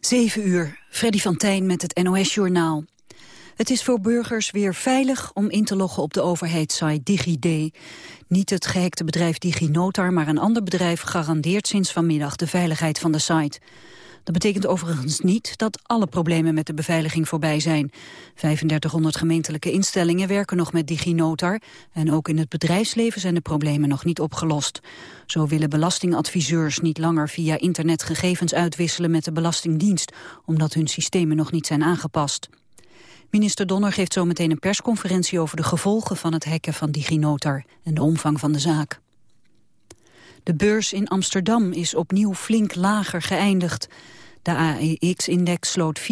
7 uur, Freddy van Tijn met het NOS-journaal. Het is voor burgers weer veilig om in te loggen op de overheidssite DigiD. Niet het gehackte bedrijf DigiNotar, maar een ander bedrijf garandeert sinds vanmiddag de veiligheid van de site. Dat betekent overigens niet dat alle problemen met de beveiliging voorbij zijn. 3500 gemeentelijke instellingen werken nog met DigiNotar... en ook in het bedrijfsleven zijn de problemen nog niet opgelost. Zo willen belastingadviseurs niet langer via internet gegevens uitwisselen met de Belastingdienst... omdat hun systemen nog niet zijn aangepast. Minister Donner geeft zo meteen een persconferentie over de gevolgen van het hacken van DigiNotar en de omvang van de zaak. De beurs in Amsterdam is opnieuw flink lager geëindigd. De AEX-index sloot 4,2%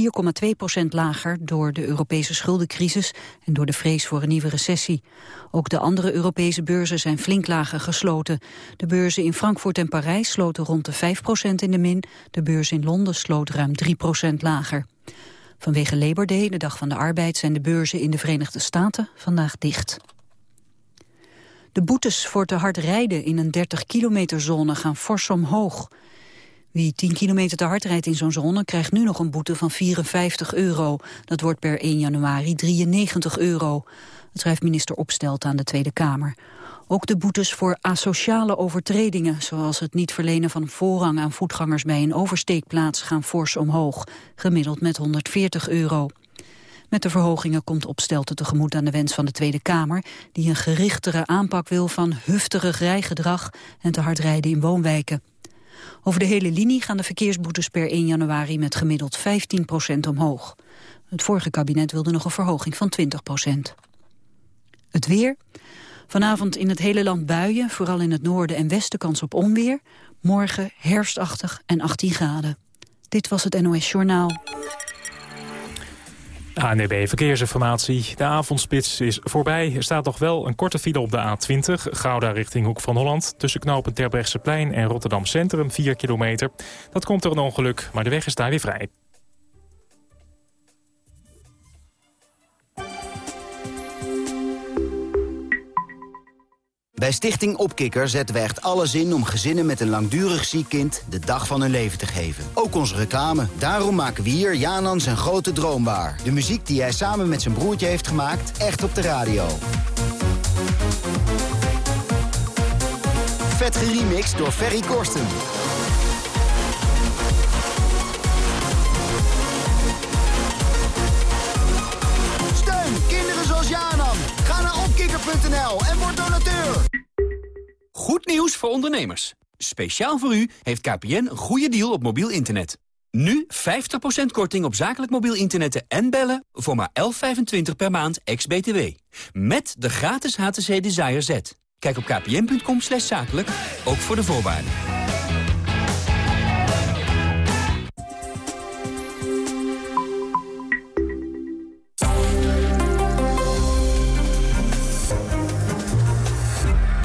lager door de Europese schuldencrisis en door de vrees voor een nieuwe recessie. Ook de andere Europese beurzen zijn flink lager gesloten. De beurzen in Frankfurt en Parijs sloten rond de 5% in de min. De beurs in Londen sloot ruim 3% lager. Vanwege Labor Day, de dag van de arbeid, zijn de beurzen in de Verenigde Staten vandaag dicht. De boetes voor te hard rijden in een 30 zone gaan fors omhoog. Wie 10 kilometer te hard rijdt in zo'n zone krijgt nu nog een boete van 54 euro. Dat wordt per 1 januari 93 euro. Dat schrijft minister Opstelt aan de Tweede Kamer. Ook de boetes voor asociale overtredingen, zoals het niet verlenen van voorrang aan voetgangers bij een oversteekplaats, gaan fors omhoog, gemiddeld met 140 euro. Met de verhogingen komt Opstelten tegemoet aan de wens van de Tweede Kamer... die een gerichtere aanpak wil van hufterig rijgedrag en te hard rijden in woonwijken. Over de hele linie gaan de verkeersboetes per 1 januari met gemiddeld 15% omhoog. Het vorige kabinet wilde nog een verhoging van 20% Het weer. Vanavond in het hele land buien, vooral in het noorden en westen kans op onweer. Morgen herfstachtig en 18 graden. Dit was het NOS Journaal. ANB Verkeersinformatie. De avondspits is voorbij. Er staat nog wel een korte file op de A20. Gouda richting Hoek van Holland. Tussen knopen Terbrechtseplein en Rotterdam Centrum 4 kilometer. Dat komt door een ongeluk, maar de weg is daar weer vrij. Bij Stichting Opkikker zetten we echt alles in om gezinnen met een langdurig ziek kind de dag van hun leven te geven. Ook onze reclame. Daarom maken we hier Janan zijn grote droom waar. De muziek die hij samen met zijn broertje heeft gemaakt, echt op de radio. Vet geremixed door Ferry Korsten. Steun kinderen zoals Janan. Ga naar opkikker.nl en word. Goed nieuws voor ondernemers. Speciaal voor u heeft KPN een goede deal op mobiel internet. Nu 50% korting op zakelijk mobiel internet en bellen voor maar 11,25 per maand ex-BTW. Met de gratis HTC Desire Z. Kijk op kpn.com zakelijk, ook voor de voorwaarden.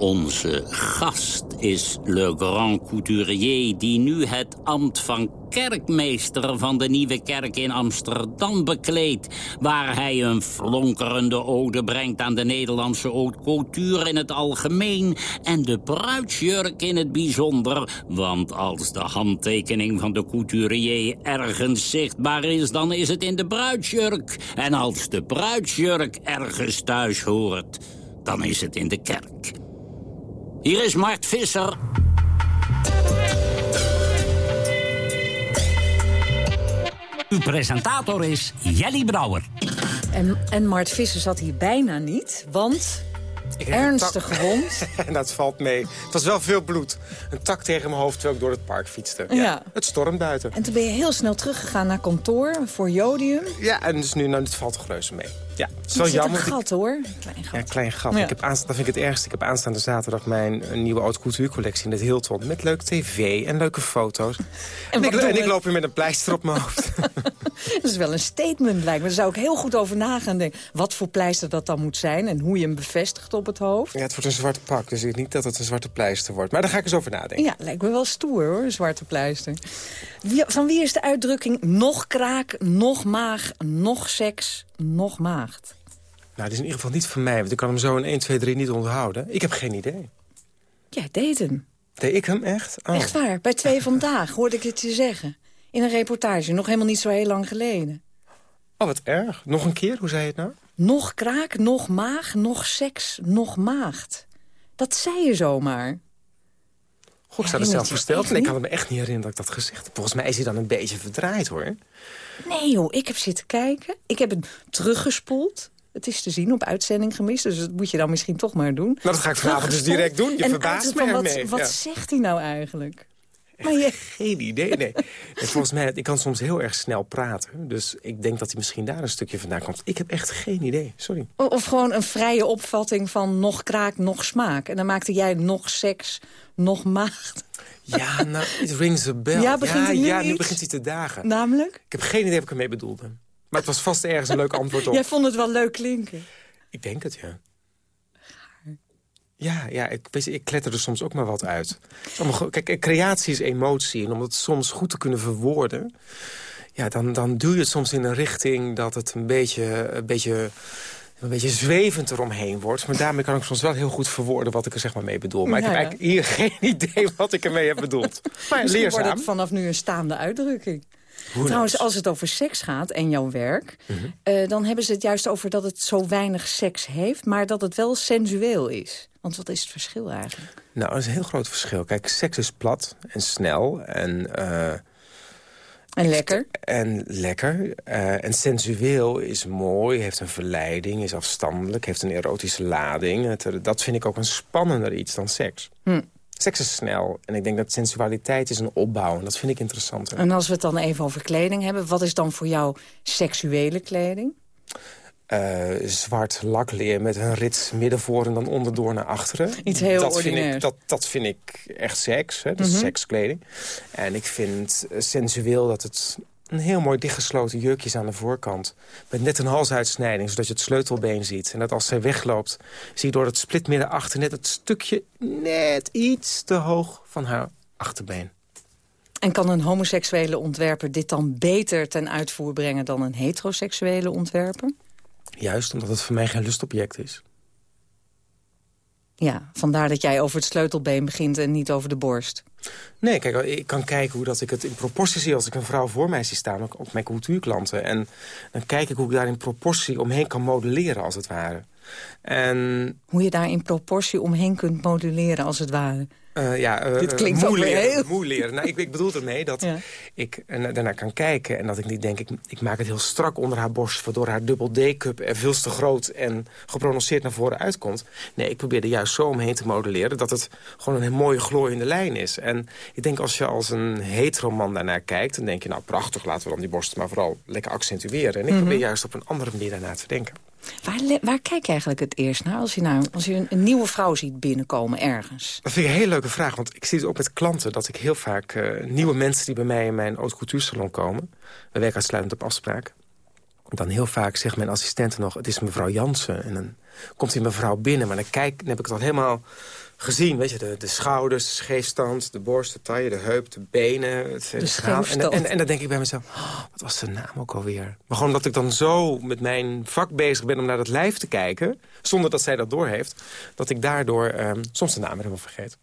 Onze gast is Le Grand Couturier... die nu het ambt van kerkmeester van de Nieuwe Kerk in Amsterdam bekleedt... waar hij een flonkerende ode brengt aan de Nederlandse haute couture in het algemeen... en de bruidsjurk in het bijzonder. Want als de handtekening van de couturier ergens zichtbaar is... dan is het in de bruidsjurk. En als de bruidsjurk ergens thuis hoort, dan is het in de kerk. Hier is Mart Visser. Uw presentator is Jelly Brouwer. En, en Mart Visser zat hier bijna niet, want ernstig gewond. en dat valt mee. Het was wel veel bloed. Een tak tegen mijn hoofd terwijl ik door het park fietste. Ja. Het stormt buiten. En toen ben je heel snel teruggegaan naar kantoor voor jodium. Ja, en dus nu nou, het valt toch reuze mee. Ja, zit jammer. een gat hoor, klein gat. Ja, klein gat. Ja. Ik heb aansta- dat vind ik het ergste. Ik heb aanstaande zaterdag mijn eh, nieuwe haute couture collectie in het Hilton. Met leuk tv en leuke foto's. En, ik, en loop hier met een pleister op mijn hoofd. Dat is wel een statement lijkt me. Daar zou ik heel goed over na gaan denken. Wat voor pleister dat dan moet zijn en hoe je hem bevestigt op het hoofd. ja, het wordt een zwarte pak, dus ik niet dat het een zwarte pleister wordt. Maar daar ga ik eens over nadenken. Ja, lijkt me wel stoer hoor, een zwarte pleister. Wie- van wie is de uitdrukking nog kraak, nog maag, nog seks, nog maagd? Nou, dit is in ieder geval niet van mij, want ik kan hem zo in 1, 2, 3 niet onthouden. Ik heb geen idee. Ja, deed hem. Deed ik hem echt? Oh. Echt waar, bij Twee Vandaag hoorde ik het je zeggen. In een reportage, nog helemaal niet zo heel lang geleden. Oh, wat erg. Nog een keer, hoe zei je het nou? Nog kraak, nog maag, nog seks, nog maagd. Dat zei je zomaar. Goh, ik sta er zelf versteld. Nee, ik kan me echt niet herinneren dat ik dat gezegd heb. Volgens mij is hij dan een beetje verdraaid, hoor. Nee, joh, ik heb zitten kijken. Ik heb het teruggespoeld. Het is te zien op uitzending gemist, dus dat moet je dan misschien toch maar doen. Nou, dat ga ik vanavond dus direct doen. Je verbaast me ermee. Wat, wat zegt hij nou eigenlijk? Maar je... Geen idee, nee. Volgens mij, ik kan soms heel erg snel praten. Dus ik denk dat hij misschien daar een stukje vandaan komt. Ik heb echt geen idee, sorry. Of gewoon een vrije opvatting van nog kraak, nog smaak. En dan maakte jij nog seks, nog maagd. Ja, nou, it rings a bell. Ja, begint ja, nu, ja, nu begint hij te dagen. Namelijk? Ik heb geen idee wat ik ermee bedoelde. Maar het was vast ergens een leuk antwoord op. Jij vond het wel leuk klinken? Ik denk het, ja. Ja, ja ik, weet je, ik kletter er soms ook maar wat uit. Kijk, creatie is emotie. En om het soms goed te kunnen verwoorden... Ja, dan, dan duw je het soms in een richting dat het een beetje, een beetje, een beetje zwevend eromheen wordt. Maar daarmee kan ik soms wel heel goed verwoorden wat ik er zeg maar mee bedoel. Maar ik heb eigenlijk hier geen idee wat ik ermee heb bedoeld. Maar Misschien leerzaam. wordt het vanaf nu een staande uitdrukking. Trouwens, als het over seks gaat en jouw werk... Mhm. uh, dan hebben ze het juist over dat het zo weinig seks heeft... maar dat het wel sensueel is. Want wat is het verschil eigenlijk? Nou, dat is een heel groot verschil. Kijk, seks is plat en snel en... Uh, en lekker. En lekker. Uh, en sensueel is mooi, heeft een verleiding, is afstandelijk... heeft een erotische lading. Het, dat vind ik ook een spannender iets dan seks. Hm. Seks is snel. En ik denk dat sensualiteit is een opbouw. En dat vind ik interessanter. En als we het dan even over kleding hebben... wat is dan voor jou seksuele kleding? Uh, zwart lakleer met een rits middenvoor en dan onderdoor naar achteren. Iets heel dat ordinair. Vind ik, dat, dat vind ik echt seks. Hè? Dat is Mhm. sekskleding. En ik vind sensueel dat het een heel mooi dichtgesloten jurkje is aan de voorkant. Met net een halsuitsnijding, zodat je het sleutelbeen ziet. En dat als zij wegloopt, zie je door het splitmidden achter... net het stukje net iets te hoog van haar achterbeen. En kan een homoseksuele ontwerper dit dan beter ten uitvoer brengen... dan een heteroseksuele ontwerper? Juist omdat het voor mij geen lustobject is. Ja, vandaar dat jij over het sleutelbeen begint en niet over de borst. Nee, kijk, ik kan kijken hoe dat ik het in proportie zie... als ik een vrouw voor mij zie staan, ook op mijn cultuurklanten. En dan kijk ik hoe ik daar in proportie omheen kan modelleren, als het ware. En... Hoe je daar in proportie omheen kunt modelleren, als het ware. Uh, ja, uh, Dit klinkt moe leren, heel... moe leren. Nou, ik, ik bedoel ermee dat Ja. ik uh, daarnaar kan kijken... en dat ik niet denk, ik, ik maak het heel strak onder haar borst... waardoor haar dubbel D-cup er veel te groot en geprononceerd naar voren uitkomt. Nee, ik probeer er juist zo omheen te modelleren... dat het gewoon een mooie glooiende lijn is. En ik denk als je als een heteroman daarnaar kijkt... dan denk je, nou prachtig, laten we dan die borst maar vooral lekker accentueren. En ik Mhm. probeer juist op een andere manier daarnaar te denken. Waar, waar kijk je eigenlijk het eerst naar als je, nou, als je een, nieuwe vrouw ziet binnenkomen ergens? Dat vind ik een hele leuke vraag, want ik zie het ook met klanten... dat ik heel vaak uh, nieuwe mensen die bij mij in mijn haute salon komen... we werken uitsluitend op afspraak... dan heel vaak zegt mijn assistente nog, het is mevrouw Jansen. En dan komt die mevrouw binnen, maar dan, kijk, dan heb ik het al helemaal gezien. Weet je, de, de schouders, de scheefstand, de borst, de taille, de heup, de benen. Het, De schaal. en, en, en dan denk ik bij mezelf, oh, wat was de naam ook alweer? Maar gewoon dat ik dan zo met mijn vak bezig ben om naar dat lijf te kijken... zonder dat zij dat doorheeft, dat ik daardoor um, soms de naam helemaal vergeet.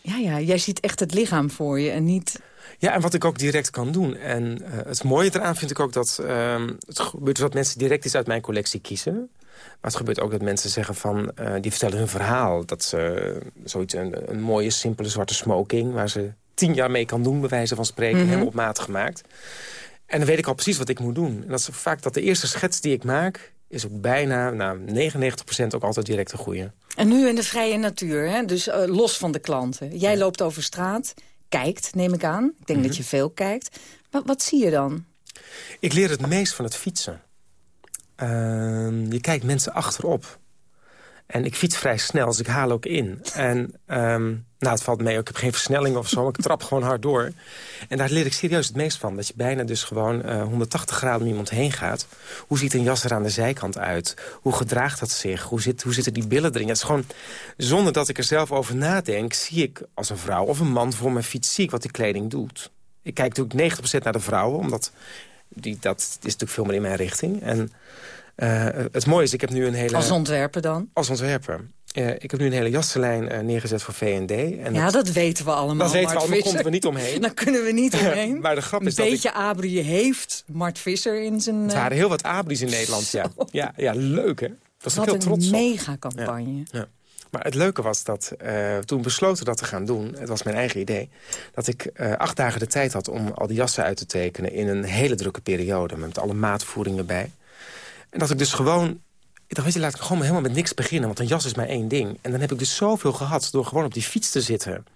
Ja, ja, jij ziet echt het lichaam voor je en niet... Ja, en wat ik ook direct kan doen. En uh, het mooie eraan vind ik ook dat... Uh, het gebeurt dat mensen direct iets uit mijn collectie kiezen. Maar het gebeurt ook dat mensen zeggen van... Uh, die vertellen hun verhaal. Dat ze zoiets, een, een, mooie, simpele zwarte smoking... waar ze tien jaar mee kan doen, bij wijze van spreken. Mm -hmm. Helemaal op maat gemaakt. En dan weet ik al precies wat ik moet doen. En dat is vaak dat de eerste schets die ik maak... is ook bijna, nou, 99% ook altijd direct een goede. En nu in de vrije natuur, hè? dus uh, los van de klanten. Jij ja. loopt over straat, kijkt, neem ik aan. Ik denk mm -hmm. dat je veel kijkt. Maar wat zie je dan? Ik leer het meest van het fietsen. Uh, je kijkt mensen achterop. En ik fiets vrij snel, dus ik haal ook in. En um, nou, het valt mee, ik heb geen versnelling of zo, ik trap gewoon hard door. En daar leer ik serieus het meest van. Dat je bijna dus gewoon uh, 180 graden om iemand heen gaat. Hoe ziet een jas er aan de zijkant uit? Hoe gedraagt dat zich? Hoe, zit, hoe zitten die billen erin? Het is gewoon, zonder dat ik er zelf over nadenk... zie ik als een vrouw of een man voor mijn fiets, zie ik wat die kleding doet. Ik kijk natuurlijk 90% naar de vrouwen, omdat die, dat is natuurlijk veel meer in mijn richting. En Uh, het mooie is, ik heb nu een hele... Als ontwerper dan? Als ontwerper. Uh, ik heb nu een hele jassenlijn uh, neergezet voor V&D. En ja, dat, weten we allemaal. Dat weten we allemaal, konden we niet omheen. Daar kunnen we niet omheen. maar de grap is een dat beetje ik... abri heeft Mart Visser in zijn... Het waren heel wat abris in Nederland, ja. ja. Ja, leuk hè? Dat was ik heel trots een mega campagne. Ja. ja. Maar het leuke was dat uh, toen besloten dat te gaan doen... het was mijn eigen idee... dat ik uh, acht dagen de tijd had om al die jassen uit te tekenen... in een hele drukke periode, met alle maatvoeringen bij. En dat ik dus gewoon... Ik dacht, weet je, laat ik gewoon helemaal met niks beginnen... want een jas is maar één ding. En dan heb ik dus zoveel gehad door gewoon op die fiets te zitten...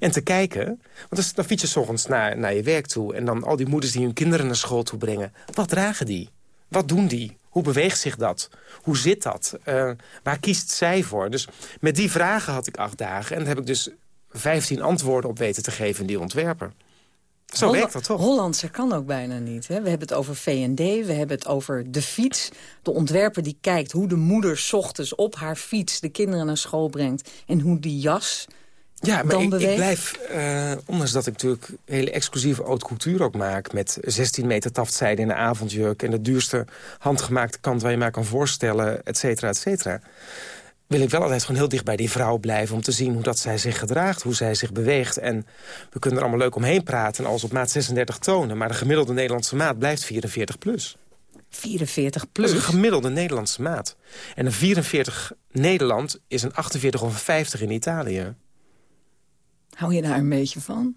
en te kijken. Want dan, dan fiets je ochtends naar, naar je werk toe... en dan al die moeders die hun kinderen naar school toe brengen. Wat dragen die? Wat doen die? Hoe beweegt zich dat? Hoe zit dat? Uh, waar kiest zij voor? Dus met die vragen had ik acht dagen. En daar heb ik dus vijftien antwoorden op weten te geven in die ontwerper. Zo Holla werkt dat toch? Hollandse kan ook bijna niet. Hè? We hebben het over V&D, we hebben het over de fiets. De ontwerper die kijkt hoe de moeder s ochtends op haar fiets... de kinderen naar school brengt. En hoe die jas ja, maar ik, ik, blijf, uh, ondanks dat ik natuurlijk hele exclusieve haute couture ook maak... met 16 meter taftzijde in de avondjurk... en de duurste handgemaakte kant waar je maar kan voorstellen, et cetera, et cetera... wil ik wel altijd gewoon heel dicht bij die vrouw blijven... om te zien hoe dat zij zich gedraagt, hoe zij zich beweegt. En we kunnen er allemaal leuk omheen praten als op maat 36 tonen... maar de gemiddelde Nederlandse maat blijft 44 plus. 44 plus? Dat is een gemiddelde Nederlandse maat. En een 44 Nederland is een 48 of een 50 in Italië. Hou je daar een beetje van?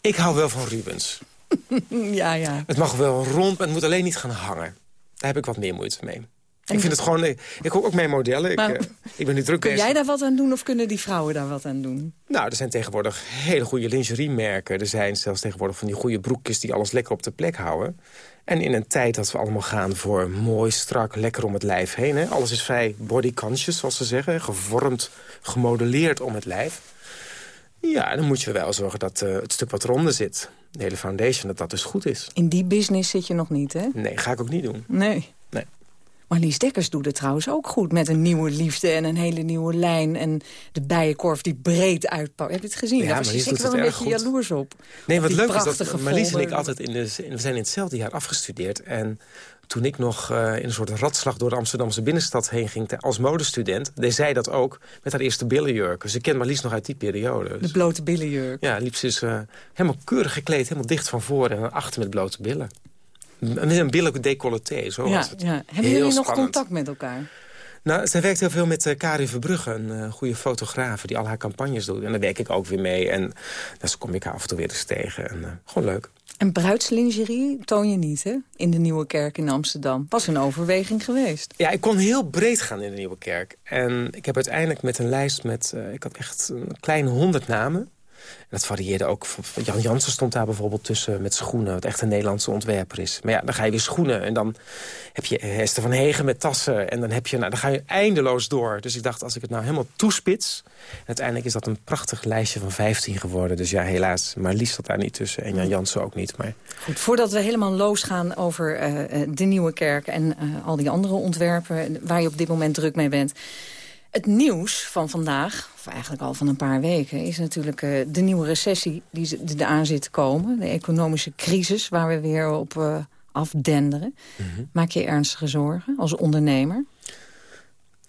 Ik hou wel van Rubens. ja, ja. Het mag wel rond, maar het moet alleen niet gaan hangen. Daar heb ik wat meer moeite mee. En ik vind het gewoon... Ik hoor ook mijn modellen. Maar, ik, uh, ik ben nu druk Kun bezig. jij daar wat aan doen of kunnen die vrouwen daar wat aan doen? Nou, er zijn tegenwoordig hele goede lingeriemerken. Er zijn zelfs tegenwoordig van die goede broekjes... die alles lekker op de plek houden. En in een tijd dat we allemaal gaan voor mooi, strak, lekker om het lijf heen. Hè? Alles is vrij body conscious, zoals ze zeggen. Gevormd, gemodelleerd om het lijf. Ja, dan moet je wel zorgen dat uh, het stuk wat eronder zit, de hele foundation, dat dat dus goed is. In die business zit je nog niet, hè? Nee, ga ik ook niet doen. Nee. Nee. Marlies Dekkers doet het trouwens ook goed met een nieuwe liefde en een hele nieuwe lijn. En de bijenkorf die breed uitpakt. Heb je het gezien? Ja, Daar was je zeker wel een beetje goed. jaloers op. Nee, op wat leuk is dat Marlies en ik altijd in de... We zijn in hetzelfde jaar afgestudeerd en toen ik nog uh, in een soort ratslag door de Amsterdamse binnenstad heen ging... te- als modestudent, deed zij dat ook met haar eerste billenjurken. Ze kent Marlies nog uit die periode. De Dus, blote billenjurk. ja, liep ze dus, uh, helemaal keurig gekleed, helemaal dicht van voren en achter met blote billen. Met een billen decolleté, zo Ja, was het. ja. Hebben jullie nog spannend. contact met elkaar? Nou, zij werkt heel veel met uh, Karin Verbrugge, een uh, goede fotograaf... die al haar campagnes doet. En daar werk ik ook weer mee. En nou, dus kom ik haar af en toe weer eens tegen. En, uh, gewoon leuk. En bruidslingerie toon je niet, hè? In de Nieuwe Kerk in Amsterdam. Was een overweging geweest. Ja, ik kon heel breed gaan in de Nieuwe Kerk. En ik heb uiteindelijk met een lijst met... Uh, ik had echt een kleine honderd namen. Dat varieerde ook. Jan Jansen stond daar bijvoorbeeld tussen met schoenen. Wat echt een Nederlandse ontwerper is. Maar ja, dan ga je weer schoenen. En dan heb je Hester van Hegen met tassen. En dan, heb je, nou, dan ga je eindeloos door. Dus ik dacht, als ik het nou helemaal toespits... Uiteindelijk is dat een prachtig lijstje van 15 geworden. Dus ja, helaas. Maar Lies zat daar niet tussen. En Jan Jansen ook niet. Maar... Goed, voordat we helemaal losgaan over uh, de Nieuwe Kerk... en al die andere ontwerpen waar je op dit moment druk mee bent... Het nieuws van vandaag, of eigenlijk al van een paar weken... is natuurlijk uh, de nieuwe recessie die eraan zit te komen. De economische crisis waar we weer op uh, afdenderen. Mm -hmm. Maak je ernstige zorgen als ondernemer?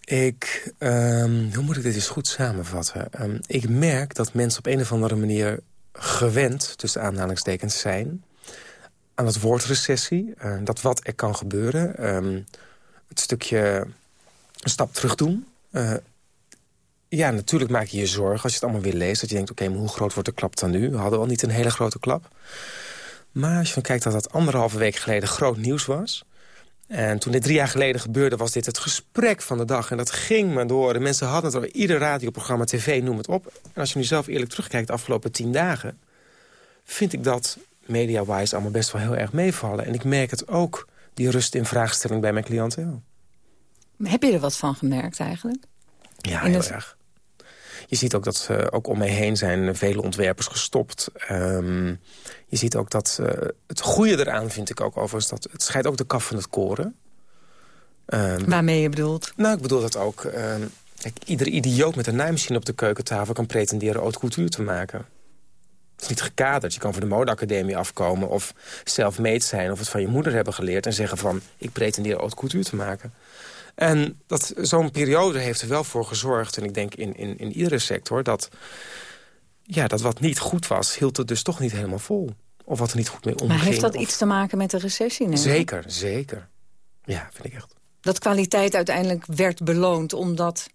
Ik, um, hoe moet ik dit eens goed samenvatten? Um, ik merk dat mensen op een of andere manier gewend... tussen aanhalingstekens zijn aan het woord recessie. Uh, dat wat er kan gebeuren. Um, het stukje een stap terug doen... Uh, ja, natuurlijk maak je je zorgen als je het allemaal weer leest. Dat je denkt, oké, okay, hoe groot wordt de klap dan nu? We hadden al niet een hele grote klap. Maar als je dan kijkt dat dat anderhalve week geleden groot nieuws was... en toen dit drie jaar geleden gebeurde, was dit het gesprek van de dag. En dat ging maar door. De mensen hadden het over ieder radioprogramma, tv, noem het op. En als je nu zelf eerlijk terugkijkt de afgelopen tien dagen... vind ik dat media-wise allemaal best wel heel erg meevallen. En ik merk het ook, die rust in vraagstelling bij mijn cliënteel. Heb je er wat van gemerkt eigenlijk? Ja, heel het... erg. Je ziet ook dat uh, ook om mij heen zijn vele ontwerpers gestopt. Um, je ziet ook dat uh, het goede eraan vind ik ook overigens... dat het scheidt ook de kaf van het koren. Um, Waarmee je bedoelt? Nou, ik bedoel dat ook... Um, kijk, iedere idioot met een naaimachine op de keukentafel... kan pretenderen haute couture te maken. is niet gekaderd. Je kan voor de modeacademie afkomen of self-made zijn... of het van je moeder hebben geleerd en zeggen van... ik pretendeer haute couture te maken. En zo'n periode heeft er wel voor gezorgd... en ik denk in, in, in iedere sector... Dat, ja, dat wat niet goed was, hield het dus toch niet helemaal vol. Of wat er niet goed mee omging. Maar heeft dat iets te maken met de recessie? Nee? Zeker, zeker. Ja, vind ik echt. Dat kwaliteit uiteindelijk werd beloond omdat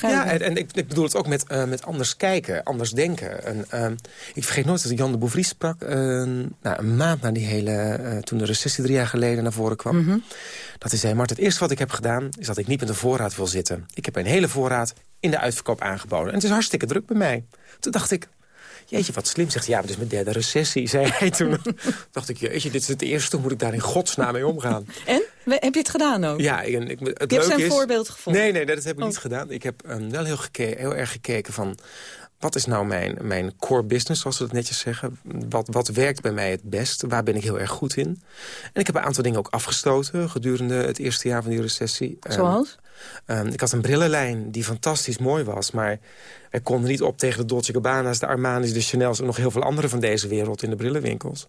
ja, en, en ik, ik, bedoel het ook met, uh, met anders kijken, anders denken. En, uh, ik vergeet nooit dat Jan de Bouvries sprak... Uh, nou, een maand na die hele... Uh, toen de recessie drie jaar geleden naar voren kwam. Mm -hmm. Dat hij zei, Mart, het eerste wat ik heb gedaan... is dat ik niet met een voorraad wil zitten. Ik heb een hele voorraad in de uitverkoop aangeboden. En het is hartstikke druk bij mij. Toen dacht ik, jeetje, wat slim. Zegt ja, maar is mijn derde recessie, zei hij toen. dacht ik, jeetje, dit is het eerste, hoe moet ik daar in godsnaam mee omgaan? En? Heb je het gedaan ook? Ja, ik, ik, het je hebt zijn voorbeeld gevonden? Nee, nee, dat heb ik niet oh. gedaan. Ik heb um, wel heel, heel erg gekeken van... Wat is nou mijn, mijn core business, zoals we het netjes zeggen? Wat, wat werkt bij mij het best? Waar ben ik heel erg goed in? En ik heb een aantal dingen ook afgestoten gedurende het eerste jaar van die recessie. Ehm, Zoals? Um, ik had een brillenlijn die fantastisch mooi was, maar wij konden niet op tegen de Dolce Gabbana's, de Armani's, de Chanel's... en nog heel veel andere van deze wereld in de brillenwinkels.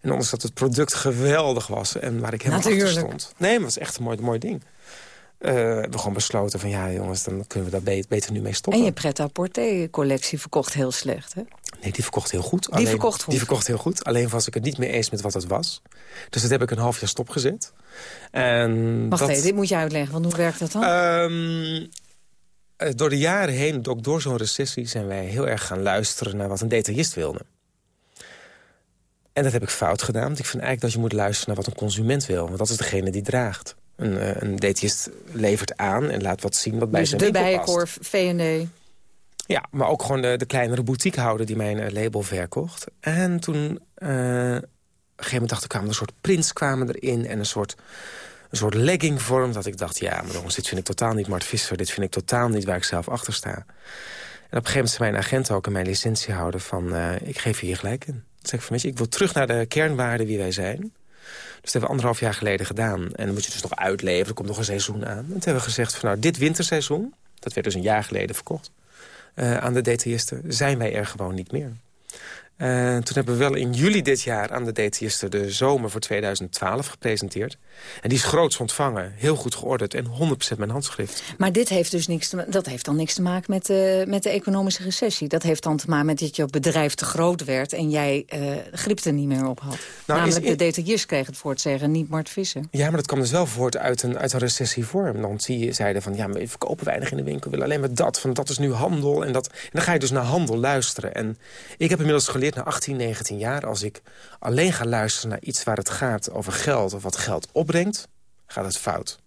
En ondanks dat het product geweldig was en waar ik helemaal Natuurlijk. achter stond. Nee, maar het was echt een mooi, mooi ding. Uh, we hebben gewoon besloten van ja jongens, dan kunnen we daar beter, nu mee stoppen. En je pret-à-porter-collectie verkocht heel slecht, hè? Nee, die verkocht heel goed. Die alleen, verkocht goed? Die verkocht heel goed. Alleen was ik het niet mee eens met wat het was. Dus dat heb ik een half jaar stopgezet. En Wacht even, dit moet je uitleggen, want hoe werkt dat dan? Um, door de jaren heen, ook door zo'n recessie... zijn wij heel erg gaan luisteren naar wat een detailist wilde. En dat heb ik fout gedaan. Want ik vind eigenlijk dat je moet luisteren naar wat een consument wil. Want dat is degene die draagt. Een, uh, een detailist levert aan en laat wat zien wat bij dus zijn de Bijenkorf, V&D. Ja, maar ook gewoon de, de kleinere boutiquehouder die mijn uh, label verkocht. En toen, uh, op een gegeven moment dacht ik, kwamen er een soort prints kwamen erin... en een soort een soort legging vorm. Dat ik dacht, ja, maar jongens, dit vind ik totaal niet Mart Visser. Dit vind ik totaal niet waar ik zelf achter sta. En op een gegeven moment zei mijn agent ook en mijn licentiehouder van... Uh, ik geef je hier gelijk in. Zeg ik van, ik wil terug naar de kernwaarden wie wij zijn. Dus dat hebben we anderhalf jaar geleden gedaan. En dan moet je dus nog uitleveren, er komt nog een seizoen aan. En toen hebben we gezegd van, nou, dit winterseizoen... dat werd dus een jaar geleden verkocht... Uh, aan de detailisten, zijn wij er gewoon niet meer. Uh, toen hebben we wel in juli dit jaar aan de detailisten de zomer voor 2012 gepresenteerd. En die is groots ontvangen, heel goed georderd en 100% mijn handschrift. Maar dit heeft dus niks te, dat heeft dan niks te maken met de, met de economische recessie. Dat heeft dan te maken met dat je bedrijf te groot werd en jij uh, grip er niet meer op had. Nou, Namelijk de detailist kreeg het voor het zeggen, niet Mart Vissen. Ja, maar dat kwam dus wel voort uit een, uit een recessievorm. Dan zie je, zeiden van, ja, we verkopen weinig in de winkel, we willen alleen maar dat. Van, dat is nu handel. En, dat, en dan ga je dus naar handel luisteren. En ik heb inmiddels geleerd na 18, 19 jaar... als ik alleen ga luisteren naar iets waar het gaat over geld... of wat geld opbrengt, gaat het fout.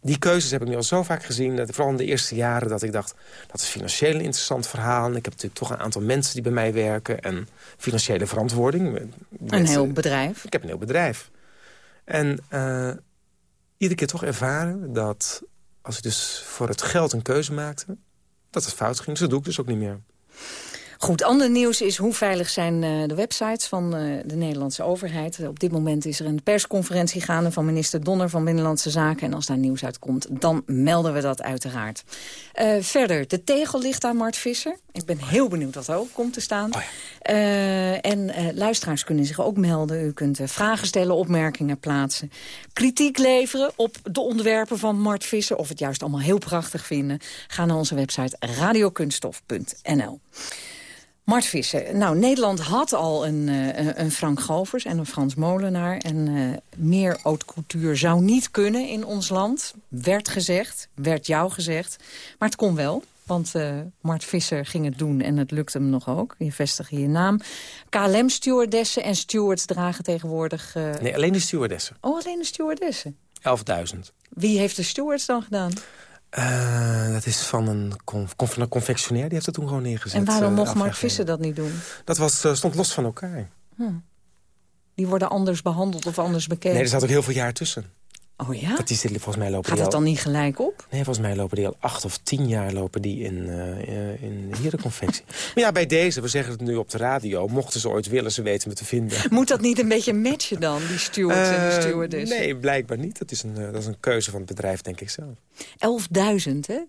Die keuzes heb ik nu al zo vaak gezien, dat, vooral in de eerste jaren... dat ik dacht, dat is financieel een interessant verhaal. En ik heb natuurlijk toch een aantal mensen die bij mij werken... en financiële verantwoording. een heel bedrijf. Ik heb een heel bedrijf. En uh, iedere keer toch ervaren dat als ik dus voor het geld een keuze maakte... dat het fout ging. Dus dat doe ik dus ook niet meer. Goed, ander nieuws is hoe veilig zijn uh, de websites van uh, de Nederlandse overheid. Op dit moment is er een persconferentie gaande van minister Donner van Binnenlandse Zaken. En als daar nieuws uitkomt, dan melden we dat uiteraard. Uh, verder, de tegel ligt aan Mart Visser. Ik ben heel benieuwd wat er ook komt te staan. Oh ja. en luisteraars kunnen zich ook melden. U kunt vragen stellen, opmerkingen plaatsen. Kritiek leveren op de onderwerpen van Mart Visser. Of het juist allemaal heel prachtig vinden. Ga naar onze website radiokunststof.nl. Mart Visser. Nou, Nederland had al een, uh, een Frank Govers en een Frans Molenaar. En uh, meer haute couture zou niet kunnen in ons land. Werd gezegd, werd jou gezegd. Maar het kon wel. Want uh, Mart Visser ging het doen en het lukte hem nog ook. Je vestigt je naam. KLM-stewardessen en stewards dragen tegenwoordig... Nee, alleen de stewardessen. Oh, alleen de stewardessen? 11.000. Wie heeft de stewards dan gedaan? Uh, dat is van een, conf, een confectionair, die heeft het toen gewoon neergezet. En waarom mocht Mark Visser dat niet doen? Dat was, uh, stond los van elkaar. Hm. Die worden anders behandeld of anders bekeken? Nee, er zat ook heel veel jaar tussen. Oh ja? Dat die, volgens mij lopen Gaat dat dan niet gelijk op? Nee, volgens mij lopen die al acht of tien jaar lopen die in, uh, in confectie. maar ja, bij deze, we zeggen het nu op de radio... mochten ze ooit willen, ze weten me te vinden. Moet dat niet een beetje matchen dan, die stewards en de stewardess? Nee, blijkbaar niet. Dat is, een, dat is een keuze van het bedrijf, denk ik zelf. 11.000, hè?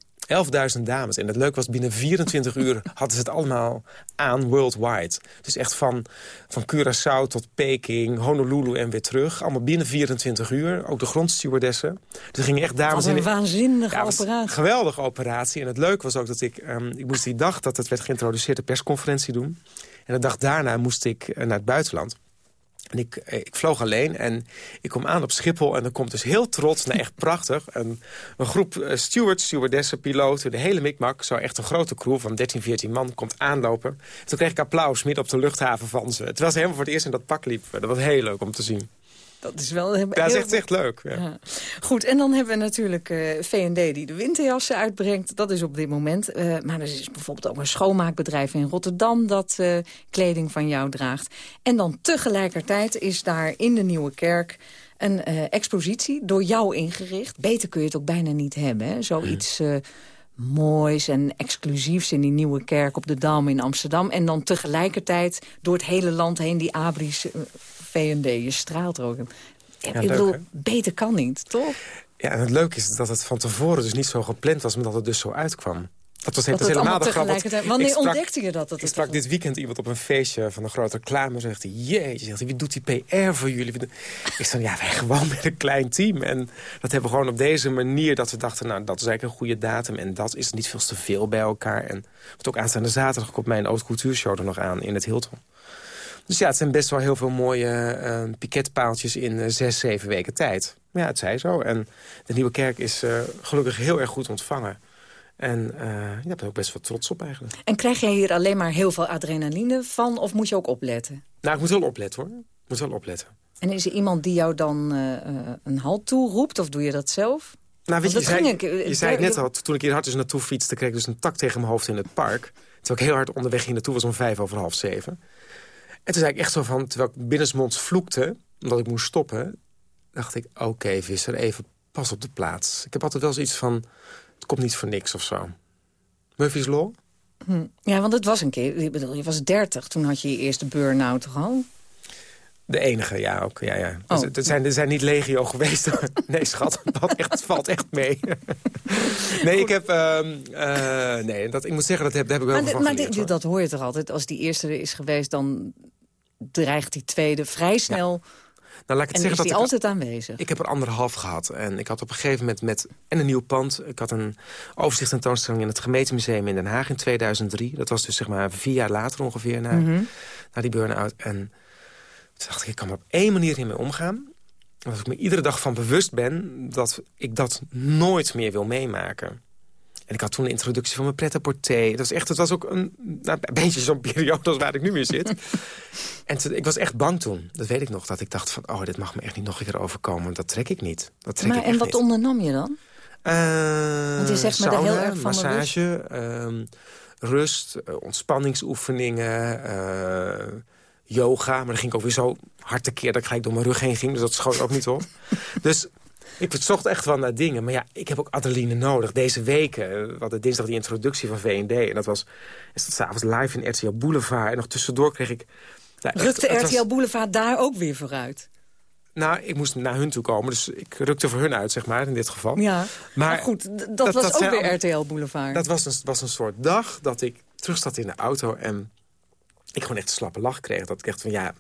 11.000 dames. En het leuk was, binnen 24 uur hadden ze het allemaal aan worldwide. Dus echt van, van Curaçao tot Peking, Honolulu en weer terug. Allemaal binnen 24 uur. Ook de grondstewardessen. Dus gingen echt dames Wat een in. waanzinnige Ja, operatie. Geweldige operatie. En het leuke was ook dat ik... ehm, ik moest die dag dat het werd geïntroduceerd een persconferentie doen. En de dag daarna moest ik eh, naar het buitenland. En ik, eh, ik vloog alleen en ik kom aan op Schiphol... en er komt dus heel trots, nou echt prachtig... een, een groep eh, stewards, stewardessen, piloten, de hele mikmak... zo echt een grote crew van 13, 14 man komt aanlopen. Toen kreeg ik applaus midden op de luchthaven van ze. Het was helemaal voor het eerst in dat pak liep. Dat was heel leuk om te zien. Dat is wel... Ja, dat is echt, echt leuk. Ja. Ja. Goed, en dan hebben we natuurlijk eh, V&D die de winterjassen uitbrengt. Dat is op dit moment. Eh, maar er is bijvoorbeeld ook een schoonmaakbedrijf in Rotterdam... dat eh, kleding van jou draagt. En dan tegelijkertijd is daar in de Nieuwe Kerk... een expositie door jou ingericht. Beter kun je het ook bijna niet hebben. Hè? Zoiets moois en exclusiefs in die Nieuwe Kerk op de Dam in Amsterdam. En dan tegelijkertijd door het hele land heen die Abris V&D. Je straalt er ook. ik leuk, bedoel, beter kan niet, toch? Ja, en het leuke is dat het van tevoren dus niet zo gepland was... maar dat het dus zo uitkwam. Dat was, dat Dat is het helemaal de grap. Wanneer sprak- ontdekte je dat? dat Ik sprak dit weekend iemand op een feestje van een grote reclame. Zegt hij, jeetje, zegt hij, wie doet die PR voor jullie? Wie doet-" Ik zei, ja, wij gewoon met een klein team. En dat hebben we gewoon op deze manier dat we dachten... nou, dat is eigenlijk een goede datum. En dat is niet veel te veel bij elkaar. En wat ook aanstaande zaterdag komt mijn haute cultuurshow er nog aan in het Hilton. Dus ja, het zijn best wel heel veel mooie eh piketpaaltjes in eh, zes, zeven weken tijd. Maar ja, het zij zo. En de Nieuwe Kerk is eh, gelukkig heel erg goed ontvangen. En eh ja, daar ben ook best wel trots op eigenlijk. En krijg jij hier alleen maar heel veel adrenaline van... of moet je ook opletten? Nou, ik moet wel opletten hoor. Ik moet wel opletten. En is er iemand die jou dan een halt toeroept? Of doe je dat zelf? Nou, weet je, je zei, ging ik, je zei het net al, toen ik hier hard dus naartoe fietste... kreeg ik dus een tak tegen mijn hoofd in het park. Terwijl ik heel hard onderweg hier naartoe was om vijf over half zeven. En toen zei ik echt zo van, terwijl ik binnensmonds vloekte... omdat ik moest stoppen, dacht ik... oké, Visser, even pas op de plaats. Ik heb altijd wel zoiets van, het komt niet voor niks of zo. Murphy's Law? Hm. Ja, want het was een keer... Ik bedoel, je was 30, toen had je je eerste burn-out toch al? De enige, ja, ook. Ja, ja. Oh. Dus, er, zijn, er zijn niet legio geweest. nee, schat, het valt echt, het valt echt mee. nee, ik heb... eh, nee, dat, ik moet zeggen, dat heb, daar heb ik wel Maar, van maar dit- dat hoor je toch altijd? Als die eerste er is geweest, dan dreigt die tweede vrij snel... Nou, laat ik het en is zeggen die dat ik, altijd aanwezig. ik heb er anderhalf gehad. En ik had op een gegeven moment met en een nieuw pand. Ik had een overzicht tentoonstelling in het gemeentemuseum in Den Haag in 2003. Dat was dus zeg maar vier jaar later ongeveer na, Mhm. na die burn-out. En toen dacht ik, ik kan er op één manier in mee omgaan. Dat ik me iedere dag van bewust ben dat ik dat nooit meer wil meemaken. En ik had toen een introductie van mijn pret-à-porter. Dat was echt, het was ook een, nou, een beetje zo'n periode als waar ik nu weer zit. en toen- ik was echt bang toen. Dat weet ik nog. Dat ik dacht van, oh, dit mag me echt niet nog een keer overkomen. Want dat trek ik niet. Dat trek Maar, ik en wat niet. ondernam je dan? Eh, Want je zegt me daar heel sauna, erg van massage, ehm, rust, eh, ontspanningsoefeningen, eh, yoga. Maar dan ging ik ook weer zo hard tekeer dat ik gelijk door mijn rug heen ging. Dus dat schoot ook niet op. dus ik zocht echt wel naar dingen. Maar ja, ik heb ook adrenaline nodig. Deze weken, eh, we hadden dinsdag die introductie van V&D. En dat was is dat s'avonds live in RTL Boulevard. En nog tussendoor kreeg ik... nou, echt- Rukte was- RTL Boulevard daar ook weer vooruit? nou, ik moest naar hun toe komen. Dus ik rukte voor hun uit, zeg maar, in dit geval. Ja, maar, Maar goed, dat, dat- was dat ook weer RTL Boulevard. Dat was een, was een soort dag dat ik terug zat in de auto en ik gewoon echt een slappe lach kreeg. Dat ik echt van ja,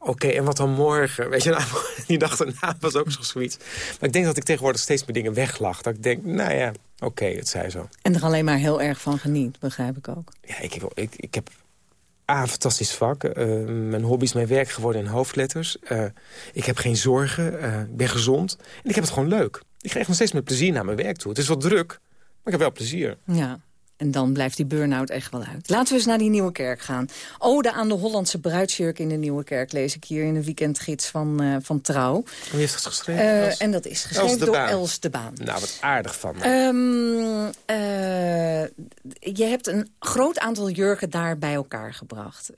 oké, en wat dan morgen? Weet je, nou, die dag daarna was ook zo zoiets. Maar ik denk dat ik tegenwoordig steeds meer dingen weglag. Dat ik denk, nou ja, oké, het zij zo. En er alleen maar heel erg van geniet, begrijp ik ook. Ja, ik, heb- ik, ik heb A, een fantastisch vak. Eh, mijn hobby is mijn werk geworden in hoofdletters. Eh, ik heb geen zorgen. eh, ik ben gezond. En ik heb het gewoon leuk. Ik echt nog steeds met plezier naar mijn werk toe. Het is wat druk, maar ik heb wel plezier. Ja, en dan blijft die burn-out echt wel uit. Laten we eens naar die Nieuwe Kerk gaan. Ode aan de Hollandse bruidsjurk in de Nieuwe Kerk... lees ik hier in de weekendgids van, eh, van Trouw. Wie heeft het geschreven? Eh, Els? en dat is geschreven door Baan. Els de Baan. Nou, wat aardig van. Ehm, eh, je hebt een groot aantal jurken daar bij elkaar gebracht.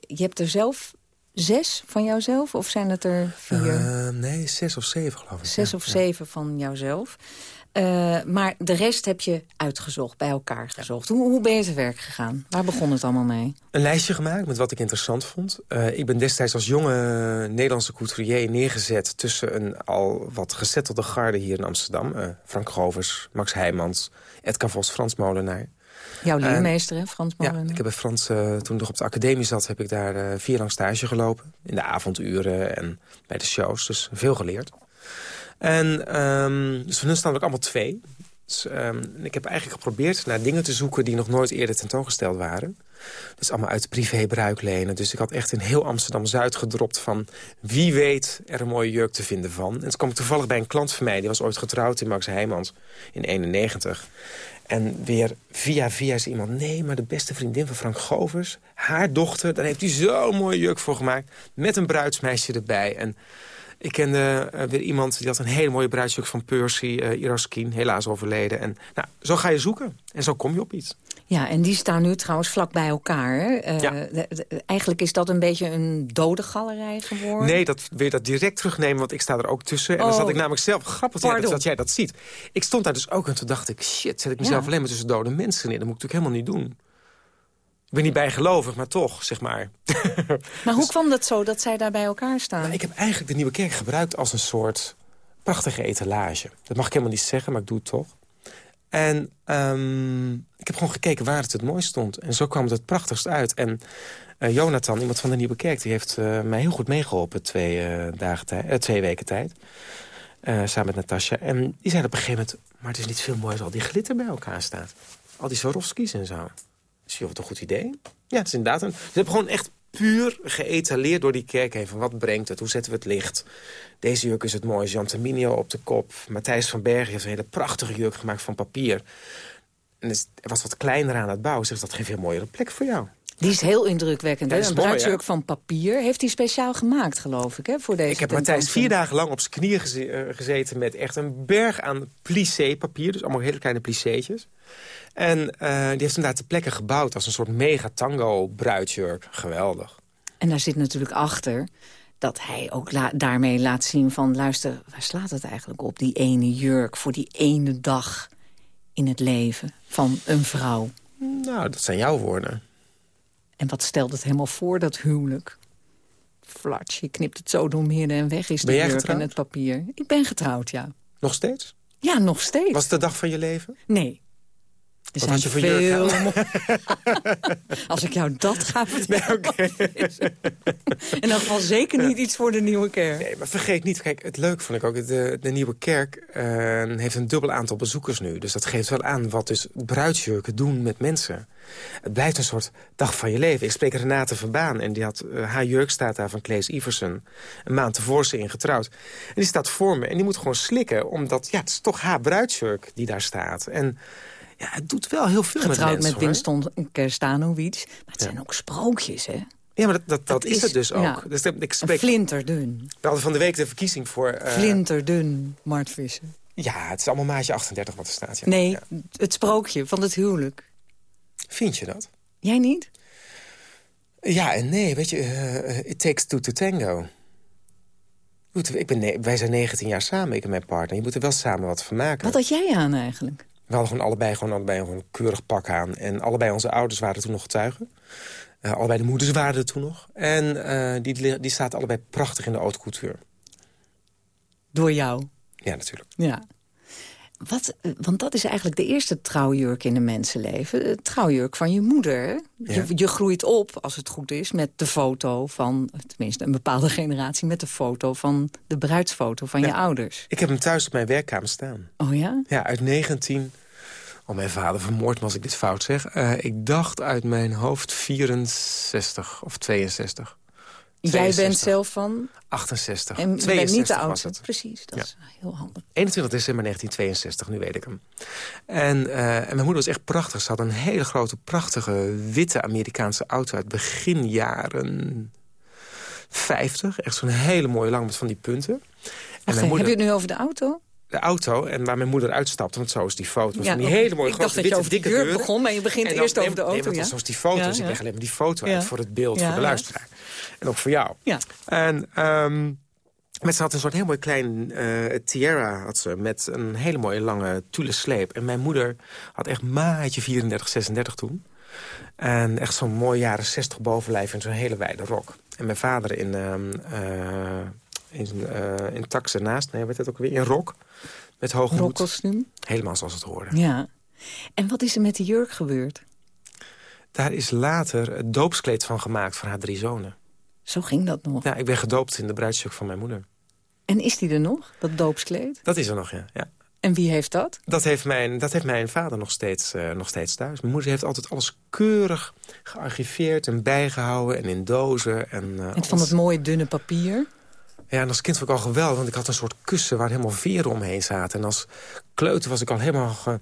Je hebt er zelf zes van jouzelf? Of zijn het er vier? Nee, zes of zeven geloof ik. Zes of zeven van jouzelf. Uh, maar de rest heb je uitgezocht, bij elkaar gezocht. Hoe, hoe, ben je te werk gegaan? Waar begon het allemaal mee? Een lijstje gemaakt met wat ik interessant vond. Uh, ik ben destijds als jonge Nederlandse couturier neergezet... tussen een al wat gezettelde garde hier in Amsterdam. Uh, Frank Grovers, Max Heijmans, Edgar Vos, Frans Molenaar. Jouw leermeester, hè, Frans Molenaar? Ja, ik heb bij Frans, toen ik nog op de academie zat... heb ik daar vier lang stage gelopen. In de avonduren en bij de shows. Dus veel geleerd. En um, dus van hun staan ook allemaal twee. Dus, um, ik heb eigenlijk geprobeerd naar dingen te zoeken... die nog nooit eerder tentoongesteld waren. Dus allemaal uit privébruik lenen. Dus ik had echt in heel Amsterdam-Zuid gedropt van... wie weet er een mooie jurk te vinden van. En toen kwam ik toevallig bij een klant van mij... die was ooit getrouwd in Max Heijmans in 91. En weer via via is iemand... nee, maar de beste vriendin van Frank Govers... haar dochter, daar heeft hij zo'n mooie jurk voor gemaakt... met een bruidsmeisje erbij. En ik kende uh, weer iemand die had een hele mooie bruidsjurk van Percy, uh, Iroskin, helaas overleden. En nou, zo ga je zoeken en zo kom je op iets. Ja, en die staan nu trouwens vlak bij elkaar. Uh, ja. de, de, eigenlijk is dat een beetje een dode galerij geworden. Nee, dat wil je dat direct terugnemen, want ik sta er ook tussen. En oh. dan zat ik namelijk zelf, grappig ja, dat, dat, jij dat ziet. Ik stond daar dus ook en toen dacht ik, shit, zet ik mezelf ja. alleen maar tussen dode mensen in. Dat moet ik natuurlijk helemaal niet doen. Ik ben niet bijgelovig, maar toch, zeg maar. Maar hoe kwam dat zo, dat zij daar bij elkaar staan? Nou, ik heb eigenlijk de Nieuwe Kerk gebruikt als een soort prachtige etalage. Dat mag ik helemaal niet zeggen, maar ik doe het toch. En um, ik heb gewoon gekeken waar het het mooist stond. En zo kwam het het prachtigst uit. En uh, Jonathan, iemand van de Nieuwe Kerk... die heeft uh, mij heel goed meegeholpen twee, uh, dagen twee weken tijd. samen met Natasja. En die zei op een gegeven moment... maar het is niet veel mooier als al die glitter bij elkaar staat. Al die Swarovskis en zo. Is je wat een goed idee? Ja, het is inderdaad een... Ze hebben gewoon echt puur geëtaleerd door die kerk heen. Van wat brengt het? Hoe zetten we het licht? Deze jurk is het mooie. Jan Terminio op de kop. Matthijs van Bergen heeft een hele prachtige jurk gemaakt van papier. En het was wat kleiner aan het bouwen. Zegt dat geen veel mooiere plek voor jou. Die is heel indrukwekkend. Ja, een bruidsjurk van papier. Heeft hij speciaal gemaakt, geloof ik, hè, voor deze Ik heb Matthijs vier dagen lang op zijn knieën gezeten... met echt een berg aan plissé-papier. Dus allemaal hele kleine plisséetjes. En uh, die heeft hem daar te plekke gebouwd als een soort mega tango bruidsjurk. Geweldig. En daar zit natuurlijk achter dat hij ook la daarmee laat zien van... luister, waar slaat het eigenlijk op, die ene jurk... voor die ene dag in het leven van een vrouw? Nou, dat zijn jouw woorden. En wat stelt het helemaal voor, dat huwelijk? Flatsch, je knipt het zo door midden en weg is de jurk getrouwd? en het papier. Ik ben getrouwd, ja. Nog steeds? Ja, nog steeds. Was het de dag van je leven? Nee. Er zijn veel... Als ik jou dat ga vertellen. Nee, okay. In elk geval zeker niet iets voor de Nieuwe Kerk. Nee, maar vergeet niet, kijk, het leuk vond ik ook... de, de Nieuwe Kerk uh, heeft een dubbel aantal bezoekers nu. Dus dat geeft wel aan wat dus bruidsjurken doen met mensen. Het blijft een soort dag van je leven. Ik spreek Renate Verbaan en die had, uh, haar jurk staat daar van Klees Iversen. Een maand tevoren ze ingetrouwd. En die staat voor me en die moet gewoon slikken... omdat ja, het is toch haar bruidsjurk die daar staat. En ja, het doet wel heel veel Getrouwd met mensen, met Winston Kerstanovic. Maar het zijn ook sprookjes, hè? Ja, maar dat, dat, dat is, is, het dus ook. Ja, dus ik spreek, flinterdun. We hadden van de week de verkiezing voor... Uh, flinterdun, Mart Visser. Ja, het is allemaal maatje 38 wat er staat. Ja. Nee, ja. het sprookje van het huwelijk. Vind je dat? Jij niet? Ja en nee, weet je, uh, it takes two to tango. Goed, ik ben wij zijn 19 jaar samen, ik en mijn partner. Je moet er wel samen wat van maken. Wat had jij aan eigenlijk? We hadden gewoon allebei gewoon allebei een keurig pak aan. En allebei onze ouders waren toen nog getuigen. Uh, allebei de moeders waren er toen nog. En uh, die, die staat allebei prachtig in de haute couture. Door jou? Ja, natuurlijk. Ja. Wat, want dat is eigenlijk de eerste trouwjurk in een mensenleven. De trouwjurk van je moeder. Ja. Je, je, groeit op, als het goed is, met de foto van... tenminste een bepaalde generatie... met de foto van de bruidsfoto van ja. je ouders. Ik heb hem thuis op mijn werkkamer staan. Oh ja? Ja, uit 19... Oh, mijn vader vermoord me als ik dit fout zeg. Uh, ik dacht uit mijn hoofd 64 of 62. Jij bent zelf van? 68. En je bent niet de oudste. Precies, dat ja. is heel handig. 21 december 1962, nu weet ik hem. En, uh, en mijn moeder was echt prachtig. Ze had een hele grote, prachtige, witte Amerikaanse auto... uit begin jaren 50. Echt zo'n hele mooie lang met van die punten. En mijn moeder... Heb je het nu over de auto? De auto en waar mijn moeder uitstapte. Want zo is die foto. Ja, van die hele mooie ik grote, dacht dat je over dikke deur begon, maar je begint dan, eerst over de auto. Nee, want ja? zo is die foto. Ja, dus ik leg alleen maar die foto uit voor het beeld, voor de luisteraar. En ook voor jou. Ja. En... Um, met ze had een soort heel mooi klein uh, tiara had ze, met een hele mooie lange tulle sleep. En mijn moeder had echt maatje 34, 36 toen. En echt zo'n mooi jaren 60 bovenlijf en zo'n hele wijde rok. En mijn vader in, uh, uh, in, uh, in tax ernaast, nee, weet het ook weer, in rok. Met hoge Rokkostuum. Helemaal zoals het hoorde. Ja. En wat is er met de jurk gebeurd? Daar is later het doopskleed van gemaakt voor haar drie zonen. Zo ging dat nog? Ja, ik ben gedoopt in de bruidsjurk van mijn moeder. En is die er nog, dat doopskleed? Dat is er nog, ja. ja. En wie heeft dat? Dat heeft mijn, dat heeft mijn vader nog steeds, uh, nog steeds thuis. Mijn moeder heeft altijd alles keurig gearchiveerd en bijgehouden en in dozen. En, uh, en van het mooie dunne papier? Ja, en als kind vond ik al geweldig, want ik had een soort kussen waar helemaal veren omheen zaten. En als kleuter was ik al helemaal... Ge...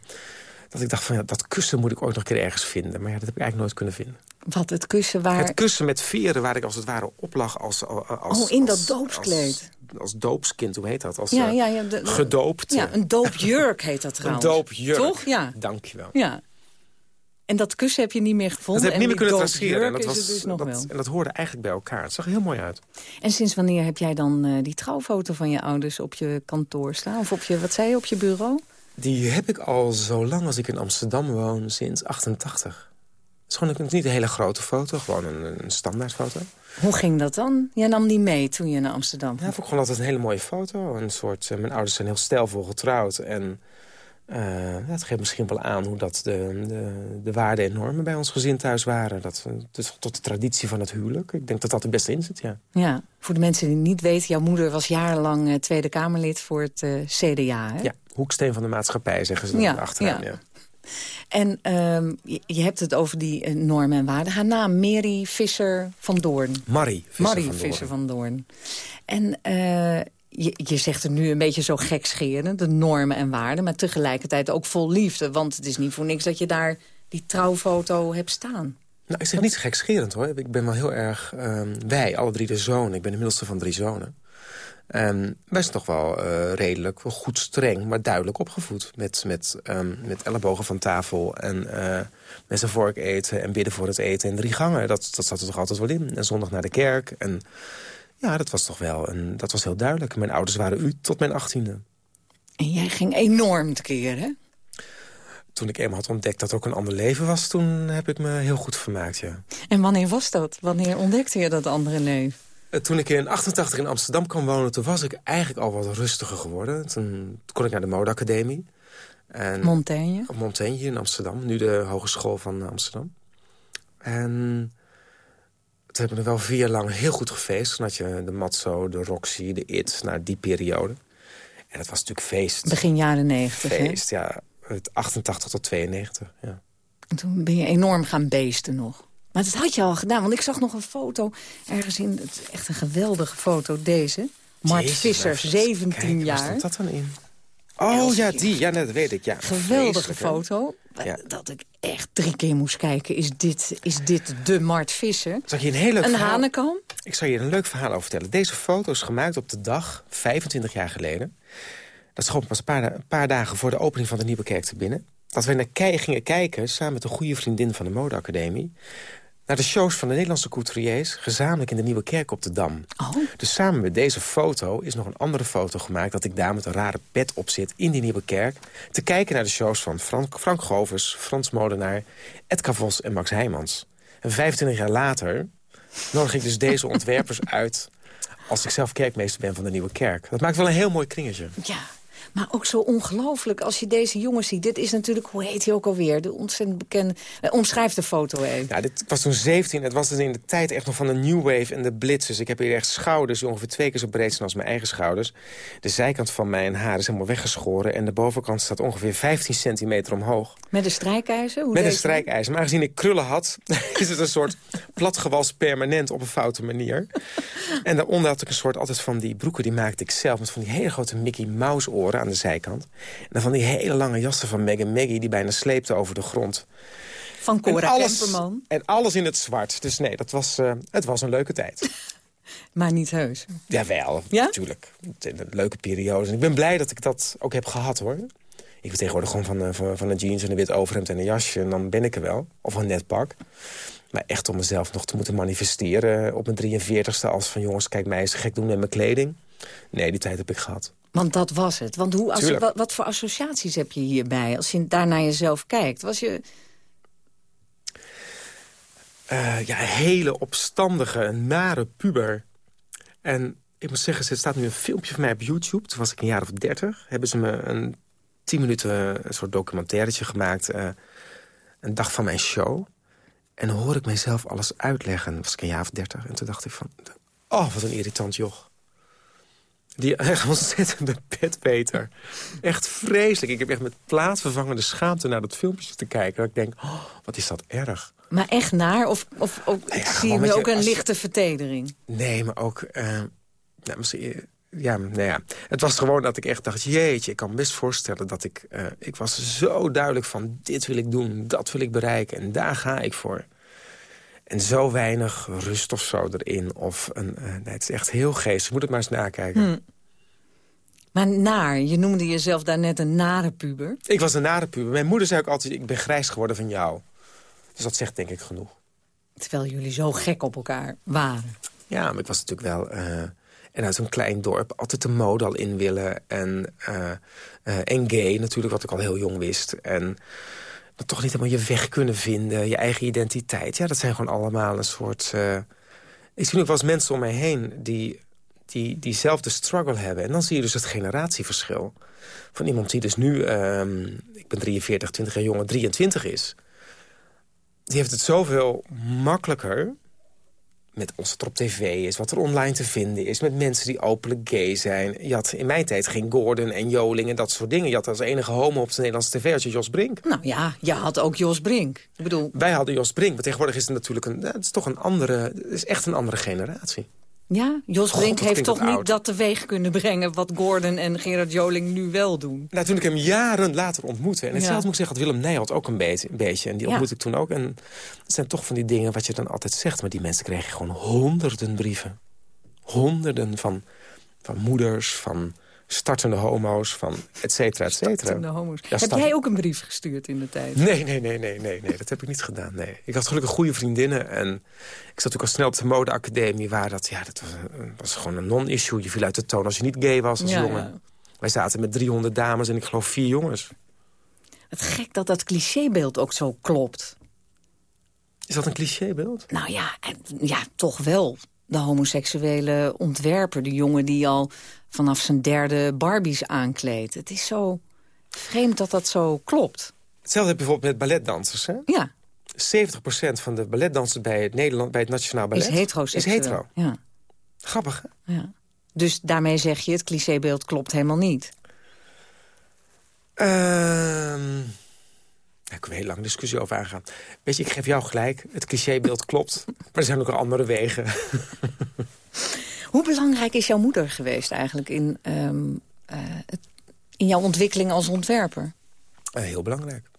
dat ik dacht van, ja, dat kussen moet ik ooit nog een keer ergens vinden. Maar ja, dat heb ik eigenlijk nooit kunnen vinden. Wat, het kussen waar... Het kussen met veren waar ik als het ware op lag als... als oh, in dat als, doopskleed? Als, als, doopskind, hoe heet dat? Als, ja, ja, ja, de, gedoopt. Ja, een doopjurk heet dat trouwens. Een doopjurk. Toch? Ja. Dankjewel. Ja. En dat kussen heb je niet meer gevonden? Dat heb ik niet meer kunnen traceren. En dat, was, dus nog dat, wel. en dat hoorde eigenlijk bij elkaar. Het zag er heel mooi uit. En sinds wanneer heb jij dan uh, die trouwfoto van je ouders op je kantoor staan? Of op je, wat zei je, op je bureau? Die heb ik al zo lang als ik in Amsterdam woon, sinds 88. Het is gewoon niet een hele grote foto, gewoon een, een standaardfoto. Hoe ging dat dan? Jij nam die mee toen je naar Amsterdam ging? Ja, vond ik gewoon altijd een hele mooie foto. Een soort, uh, mijn ouders zijn heel stijlvol getrouwd. En uh, dat geeft misschien wel aan hoe dat de, de, de waarden en normen bij ons gezin thuis waren. Dat, dus tot de traditie van het huwelijk. Ik denk dat dat er best in zit, ja. Ja, voor de mensen die het niet weten... jouw moeder was jarenlang uh, Tweede Kamerlid voor het uh, CDA, hè? Ja, hoeksteen van de maatschappij, zeggen ze ja, achteraan. Ja. ja. En um, je, je, hebt het over die normen en waarden. Haar naam, Mary Visser van Doorn. Marie Visser Marie van Visser Doorn. van Doorn. En je, zegt het nu een beetje zo gekscherend, de normen en waarden... maar tegelijkertijd ook vol liefde. Want het is niet voor niks dat je daar die trouwfoto hebt staan. Nou, ik zeg niet gekscherend, hoor. Ik ben wel heel erg... Um, wij, alle drie de zonen. Ik ben de middelste van drie zonen. Um, wij zijn toch wel uh, redelijk, goed streng, maar duidelijk opgevoed. Met, met, um, met ellebogen van tafel en uh, met zijn vork eten en bidden voor het eten en drie gangen. Dat, dat zat er toch altijd wel in. En zondag naar de kerk. En ja, dat was toch wel een, dat was heel duidelijk. Mijn ouders waren u tot mijn achttiende. En jij ging enorm tekeer, hè? Toen ik eenmaal had ontdekt dat er ook een ander leven was... toen heb ik me heel goed vermaakt, ja. En wanneer was dat? Wanneer ontdekte je dat andere leven? Toen ik in 88 in Amsterdam kwam wonen... toen was ik eigenlijk al wat rustiger geworden. Toen kon ik naar de modeacademie. En Montaigne? Montaigne in Amsterdam. Nu de Hogeschool van Amsterdam. En toen heb ik nog wel vier jaar lang heel goed gefeest. Toen had je de Matzo, de Roxy, de It, naar die periode. En dat was natuurlijk feest. Begin jaren 90, Feest, hè? ja. Het 88 tot 92, ja. En toen ben je enorm gaan beesten nog. Maar dat had je al gedaan, want ik zag nog een foto ergens in... Het is echt een geweldige foto, deze. Mart Jezus, Visser, 17 kijken, jaar. Waar stond dat dan in? Oh, ja, die. Ja, dat weet ik, ja. Geweldige foto. Ja. Dat ik echt drie keer moest kijken. Is dit, is dit de Mart Visser? Zag je een heel leuk een verhaal? hanekam? Ik zal je een leuk verhaal over vertellen. Deze foto is gemaakt op de dag, 25 jaar geleden. Dat schoot pas een paar, een paar dagen voor de opening van de Nieuwe Kerk te binnen. Dat we naar Kei gingen kijken, samen met een goede vriendin van de modeacademie... naar de shows van de Nederlandse couturiers... gezamenlijk in de Nieuwe Kerk op de Dam. Oh. Dus samen met deze foto is nog een andere foto gemaakt... dat ik daar met een rare pet op zit in die Nieuwe Kerk... te kijken naar de shows van Frank, Frank Govers, Frans Molenaar... Edgar Vos en Max Heijmans. En 25 jaar later nodig ik dus deze ontwerpers uit... als ik zelf kerkmeester ben van de Nieuwe Kerk. Dat maakt wel een heel mooi kringetje. Ja, maar ook zo ongelooflijk als je deze jongens ziet. Dit is natuurlijk, hoe heet hij ook alweer? De ontzettend bekende... Eh, omschrijf de foto even. Ja, dit was toen 17. Het was dus in de tijd echt nog van de New Wave en de blitzers. Ik heb hier echt schouders die ongeveer twee keer zo breed zijn als mijn eigen schouders. De zijkant van mijn haar is helemaal weggeschoren. En de bovenkant staat ongeveer 15 centimeter omhoog. Met een strijkijzer? Hoe Met een strijkijzer. Maar aangezien ik krullen had, is het een soort platgewals permanent op een foute manier. En daaronder had ik een soort altijd van die broeken, die maakte ik zelf. Met van die hele grote Mickey Mouse oren aan de zijkant. En dan van die hele lange jassen van Meg Maggie die bijna sleepte over de grond. Van Cora en alles, Kemperman. En alles in het zwart. Dus nee, dat was, uh, het was een leuke tijd. Maar niet heus. Jawel, Ja? natuurlijk. Een leuke periode. En ik ben blij dat ik dat ook heb gehad, hoor. Ik ben tegenwoordig gewoon van, van, van een jeans en een wit overhemd en een jasje... en dan ben ik er wel. Of een net pak. Maar echt om mezelf nog te moeten manifesteren op mijn 43ste... als van jongens, kijk mij eens gek doen met mijn kleding. Nee, die tijd heb ik gehad. Want dat was het. Want hoe, als, wat, wat, voor associaties heb je hierbij? Als je daar naar jezelf kijkt. Was je... Uh, ja, hele opstandige, nare puber. En ik moet zeggen, er staat nu een filmpje van mij op YouTube. Toen was ik een jaar of dertig. Hebben ze me een tien minuten een soort documentairetje gemaakt. Uh, een dag van mijn show. En dan hoor ik mezelf alles uitleggen. was ik een jaar of dertig. En toen dacht ik van... Oh, wat een irritant joch. Die echt ontzettende petpeter. Echt vreselijk. Ik heb echt met plaatsvervangende schaamte naar dat filmpje te kijken. Dat ik denk, oh, wat is dat erg. Maar echt naar? Of, of, of nou ja, zie je ook een lichte vertedering? Nee, maar ook... Uh, nou, misschien, ja, nou ja, het was gewoon dat ik echt dacht... jeetje, ik kan me best voorstellen dat ik... Uh, ik was zo duidelijk van dit wil ik doen, dat wil ik bereiken... en daar ga ik voor. En zo weinig rust of zo erin. Of een, uh, nee, het is echt heel geest. Je moet het maar eens nakijken. Hmm. Maar naar, je noemde jezelf daar net een nare puber. Ik was een nare puber. Mijn moeder zei ook altijd, ik ben grijs geworden van jou. Dus dat zegt denk ik genoeg. Terwijl jullie zo gek op elkaar waren. Ja, maar ik was natuurlijk wel... Uh, en uit een klein dorp altijd de mode al in willen. En, uh, uh, en gay natuurlijk, wat ik al heel jong wist. En toch niet helemaal je weg kunnen vinden. Je eigen identiteit. Ja, dat zijn gewoon allemaal een soort... ik zie ook wel eens mensen om mij heen die, die diezelfde struggle hebben. En dan zie je dus het generatieverschil. Van iemand die dus nu, um, ik ben 43, 20 jaar jonger, 23 is die heeft het zoveel makkelijker met ons wat er op tv is, wat er online te vinden is... met mensen die openlijk gay zijn. Je had in mijn tijd geen Gordon en Joling en dat soort dingen. Je had als enige homo op de Nederlandse tv als je Jos Brink. Nou ja, je had ook Jos Brink. Ik bedoel... Wij hadden Jos Brink, maar tegenwoordig is het natuurlijk een... Het is toch een andere... Het is echt een andere generatie. Ja, Jos Brink heeft toch niet dat teweeg kunnen brengen... wat Gordon en Gerard Joling nu wel doen? Nou, toen ik hem jaren later ontmoette... en hetzelfde moet ik zeggen, had Willem Nijholt ook een beetje, een beetje. En die ontmoette ik toen ook. En het zijn toch van die dingen wat je dan altijd zegt. Maar die mensen kregen gewoon honderden brieven. Honderden van, van moeders, van startende homo's, van et cetera, et cetera. Startende homo's. heb jij ook een brief gestuurd in de tijd? Nee, nee, nee, nee, nee, nee, dat heb ik niet gedaan, nee. Ik had gelukkig goede vriendinnen en ik zat ook al snel op de modeacademie... waar dat, ja, dat was, was gewoon een non-issue. Je viel uit de toon als je niet gay was als jongen. Wij zaten met 300 dames en ik geloof vier jongens. Het gek dat dat clichébeeld ook zo klopt. Is dat een clichébeeld? Nou ja, ja, toch wel de homoseksuele ontwerper. De jongen die al vanaf zijn derde Barbies aankleedt. Het is zo vreemd dat dat zo klopt. Hetzelfde heb je bijvoorbeeld met balletdansers, hè? Ja. 70% van de balletdansers bij het, Nederland, bij het Nationaal Ballet... Is heteroseksueel. Is hetero. Ja. Grappig, hè? Ja. Dus daarmee zeg je, het clichébeeld klopt helemaal niet. Ehm daar kunnen we een heel lang discussie over aangaan. Weet je, ik geef jou gelijk. Het clichébeeld klopt. Maar er zijn ook andere wegen. Hoe belangrijk is jouw moeder geweest eigenlijk in, ehm, eh, in jouw ontwikkeling als ontwerper? Uh, heel belangrijk.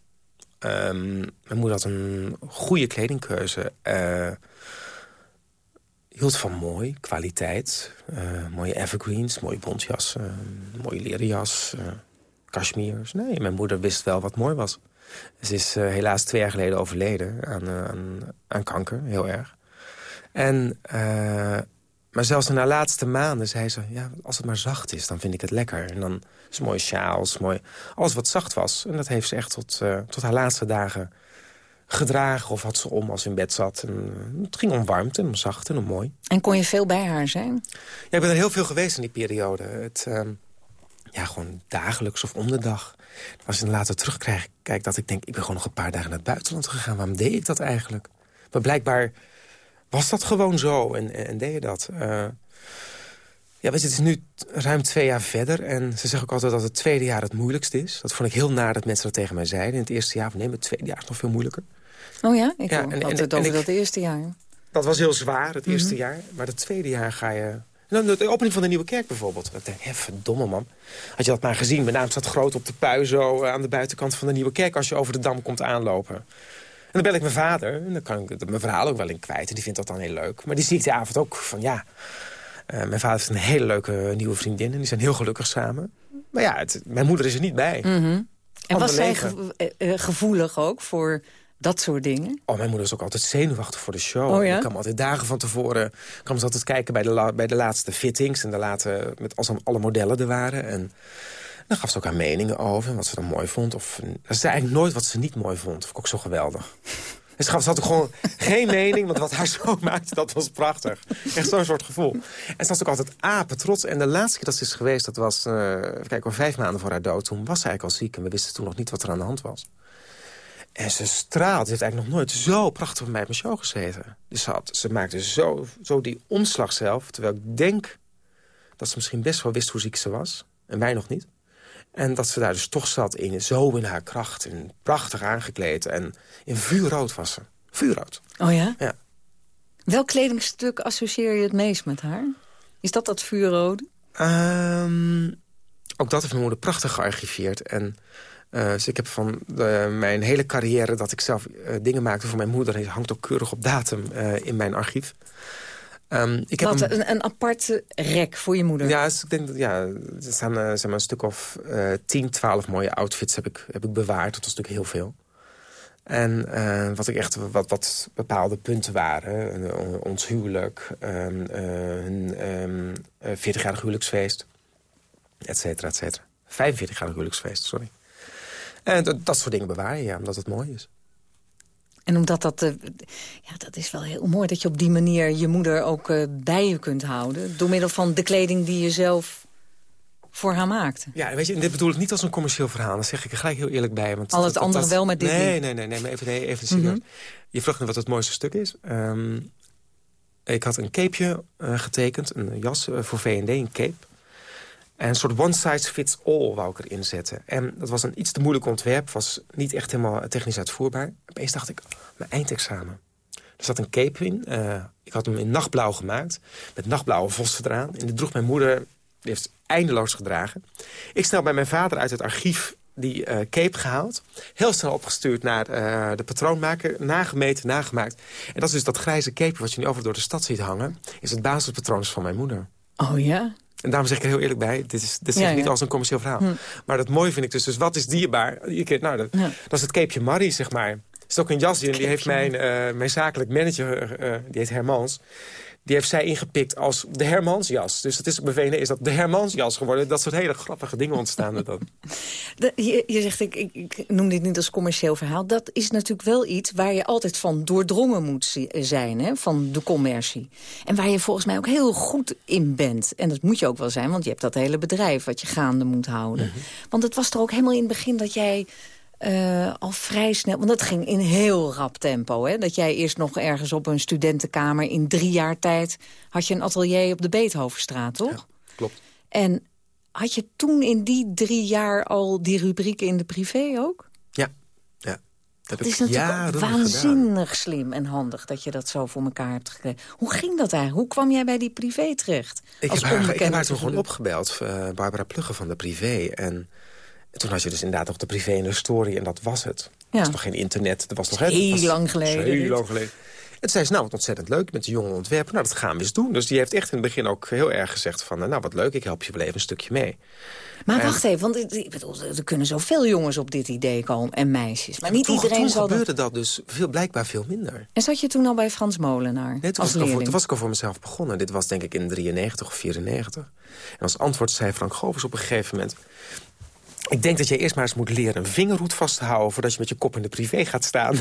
Um, mijn moeder had een goede kledingkeuze. Uh, hield van mooi, kwaliteit. mooie evergreens, mooie bontjassen, mooie leren jas, cashmeres. Nee, mijn moeder wist wel wat mooi was. Ze is helaas twee jaar geleden overleden aan, aan, kanker, heel erg. En, maar zelfs in haar laatste maanden zei ze... Ja, als het maar zacht is, dan vind ik het lekker. En dan is mooie sjaals, mooi, alles wat zacht was. En dat heeft ze echt tot, tot haar laatste dagen gedragen. Of had ze om als ze in bed zat. En, het ging om warmte, om zacht en om mooi. En kon je veel bij haar zijn? Ja, ik ben er heel veel geweest in die periode. Het, ehm, ja, gewoon dagelijks of om de dag. Als je dan later terugkrijg, kijk dat ik denk... ik ben gewoon nog een paar dagen naar het buitenland gegaan. Waarom deed ik dat eigenlijk? Maar blijkbaar was dat gewoon zo en, en, deed je dat. Uh, ja, weet je, het is nu ruim twee jaar verder. En ze zeggen ook altijd dat het tweede jaar het moeilijkst is. Dat vond ik heel naar dat mensen dat tegen mij zeiden. In het eerste jaar, nee, het tweede jaar is nog veel moeilijker. Oh ja? Ik ja, en, het over dat eerste jaar. Dat was heel zwaar, het eerste mhm. jaar. Maar het tweede jaar ga je de opening van de Nieuwe Kerk bijvoorbeeld. Ik denk, hé, verdomme man. Had je dat maar gezien. Mijn naam staat groot op de pui zo eh, aan de buitenkant van de Nieuwe Kerk... als je over de Dam komt aanlopen. En dan bel ik mijn vader. En dan kan ik mijn verhaal ook wel in kwijt. En die vindt dat dan heel leuk. Maar die zie ik die avond ook van, ja... Uh, mijn vader heeft een hele leuke nieuwe vriendin. En die zijn heel gelukkig samen. Maar ja, het, mijn moeder is er niet bij. Mm En was zij gevoelig ook voor dat soort dingen? Oh, mijn moeder was ook altijd zenuwachtig voor de show. Oh, ja? Ik kwam altijd dagen van tevoren... kwam ze altijd kijken bij de, bij de laatste fittings... en de late, met, als dan alle modellen er waren. En dan gaf ze ook haar meningen over, wat ze dan mooi vond. Of, ze zei eigenlijk nooit wat ze niet mooi vond. Vond ik ook zo geweldig. En ze had gewoon geen mening, want wat haar zo maakte, dat was prachtig. Echt zo'n soort gevoel. En ze was ook altijd apen trots. En de laatste keer dat ze is geweest, dat was uh, kijk, vijf maanden voor haar dood. Toen was ze eigenlijk al ziek en we wisten toen nog niet wat er aan de hand was. En ze straalt. Ze heeft eigenlijk nog nooit zo prachtig bij mij op mijn show gezeten. Dus ze, had, ze maakte zo, zo die omslag zelf. Terwijl ik denk dat ze misschien best wel wist hoe ziek ze was. En wij nog niet. En dat ze daar dus toch zat in, zo in haar kracht. En prachtig aangekleed. En in vuurrood was ze. Vuurrood. Oh ja? Ja. Welk kledingstuk associeer je het meest met haar? Is dat dat vuurrode? Um, ook dat heeft mijn moeder prachtig gearchiveerd. En uh, dus ik heb van de, mijn hele carrière dat ik zelf uh, dingen maakte voor mijn moeder... hangt ook keurig op datum uh, in mijn archief. Um, ik Wat, heb een, een, aparte rek voor je moeder? Ja, dus ik denk dat, ja er staan uh, zeg maar een stuk of uh, 10, 12 mooie outfits heb ik, heb ik bewaard. Dat was natuurlijk heel veel. En uh, wat ik echt wat, wat bepaalde punten waren. Ons huwelijk, um, hun um, 40-jarig huwelijksfeest, et cetera, et cetera. 45-jarig huwelijksfeest, sorry. En dat, dat soort dingen bewaar je, ja, omdat het mooi is. En omdat dat, uh, ja, dat is wel heel mooi dat je op die manier je moeder ook uh, bij je kunt houden. Door middel van de kleding die je zelf voor haar maakte. Ja, weet je, dit bedoel ik niet als een commercieel verhaal. Dat zeg ik er gelijk heel eerlijk bij. Want Al het dat, andere dat, wel met dit Nee, nee, nee, nee, maar even, nee, even serieus. Mm -hmm. Je vroeg me wat het mooiste stuk is. Um, ik had een capeje uh, getekend, een jas voor V&D, een cape. En een soort one size fits all wou ik erin zetten. En dat was een iets te moeilijk ontwerp. Was niet echt helemaal technisch uitvoerbaar. Opeens dacht ik, mijn eindexamen. Er zat een cape in. Uh, ik had hem in nachtblauw gemaakt. Met nachtblauwe vossen eraan. En die droeg mijn moeder. Die heeft eindeloos gedragen. Ik snel bij mijn vader uit het archief die uh, cape gehaald. Heel snel opgestuurd naar uh, de patroonmaker. Nagemeten, nagemaakt. En dat is dus dat grijze cape wat je nu over door de stad ziet hangen. Is het basispatroon van mijn moeder. Oh ja? En daarom zeg ik er heel eerlijk bij, dit, is, dit ja, niet als een commercieel verhaal. Hm. Maar dat mooie vind ik dus, dus wat is dierbaar? Nou, dat, ja. dat is het capeje Marie, zeg maar. Het is ook een jas, die, die heeft mijn, uh, mijn zakelijk manager, uh, die heet Hermans... die heeft zij ingepikt als de Hermansjas. Dus het is bevelen is dat de Hermansjas geworden. Dat soort hele grappige dingen ontstaan er dan. De, je, je, zegt, ik, ik, ik, noem dit niet als commercieel verhaal. Dat is natuurlijk wel iets waar je altijd van doordrongen moet zijn. Hè, van de commercie. En waar je volgens mij ook heel goed in bent. En dat moet je ook wel zijn, want je hebt dat hele bedrijf... wat je gaande moet houden. Mm -hmm. Want het was er ook helemaal in het begin dat jij... Uh, al vrij snel, want dat ging in heel rap tempo. Hè? Dat jij eerst nog ergens op een studentenkamer... in drie jaar tijd had je een atelier op de Beethovenstraat, toch? Ja, klopt. En had je toen in die drie jaar al die rubrieken in de privé ook? Ja, ja. Dat, dat is natuurlijk waanzinnig gedaan. slim en handig dat je dat zo voor elkaar hebt gekregen. Hoe ging dat eigenlijk? Hoe kwam jij bij die privé terecht? Ik heb haar, ik heb haar toen gewoon opgebeld, uh, Barbara Plugge van de privé. En toen had je dus inderdaad nog de privé en de story en dat was het. Ja. Er was nog geen internet. Er was nog heel was, lang geleden. Heel lang geleden. En toen zei ze, nou, wat ontzettend leuk met de jonge ontwerper. Nou, dat gaan we eens doen. Dus die heeft echt in het begin ook heel erg gezegd van... nou, wat leuk, ik help je wel even een stukje mee. Maar en, wacht even, want ik bedoel, er kunnen zoveel jongens op dit idee komen en meisjes. Maar niet iedereen toen zal gebeurde dat dus veel, blijkbaar veel minder. En zat je toen al bij Frans Molenaar Nee, toen was, ik al voor, toen was ik al voor mezelf begonnen. Dit was denk ik in 93 of 94. En als antwoord zei Frank Govers op een gegeven moment... Ik denk dat je eerst maar eens moet leren een vingerhoed vast te houden... voordat je met je kop in de privé gaat staan.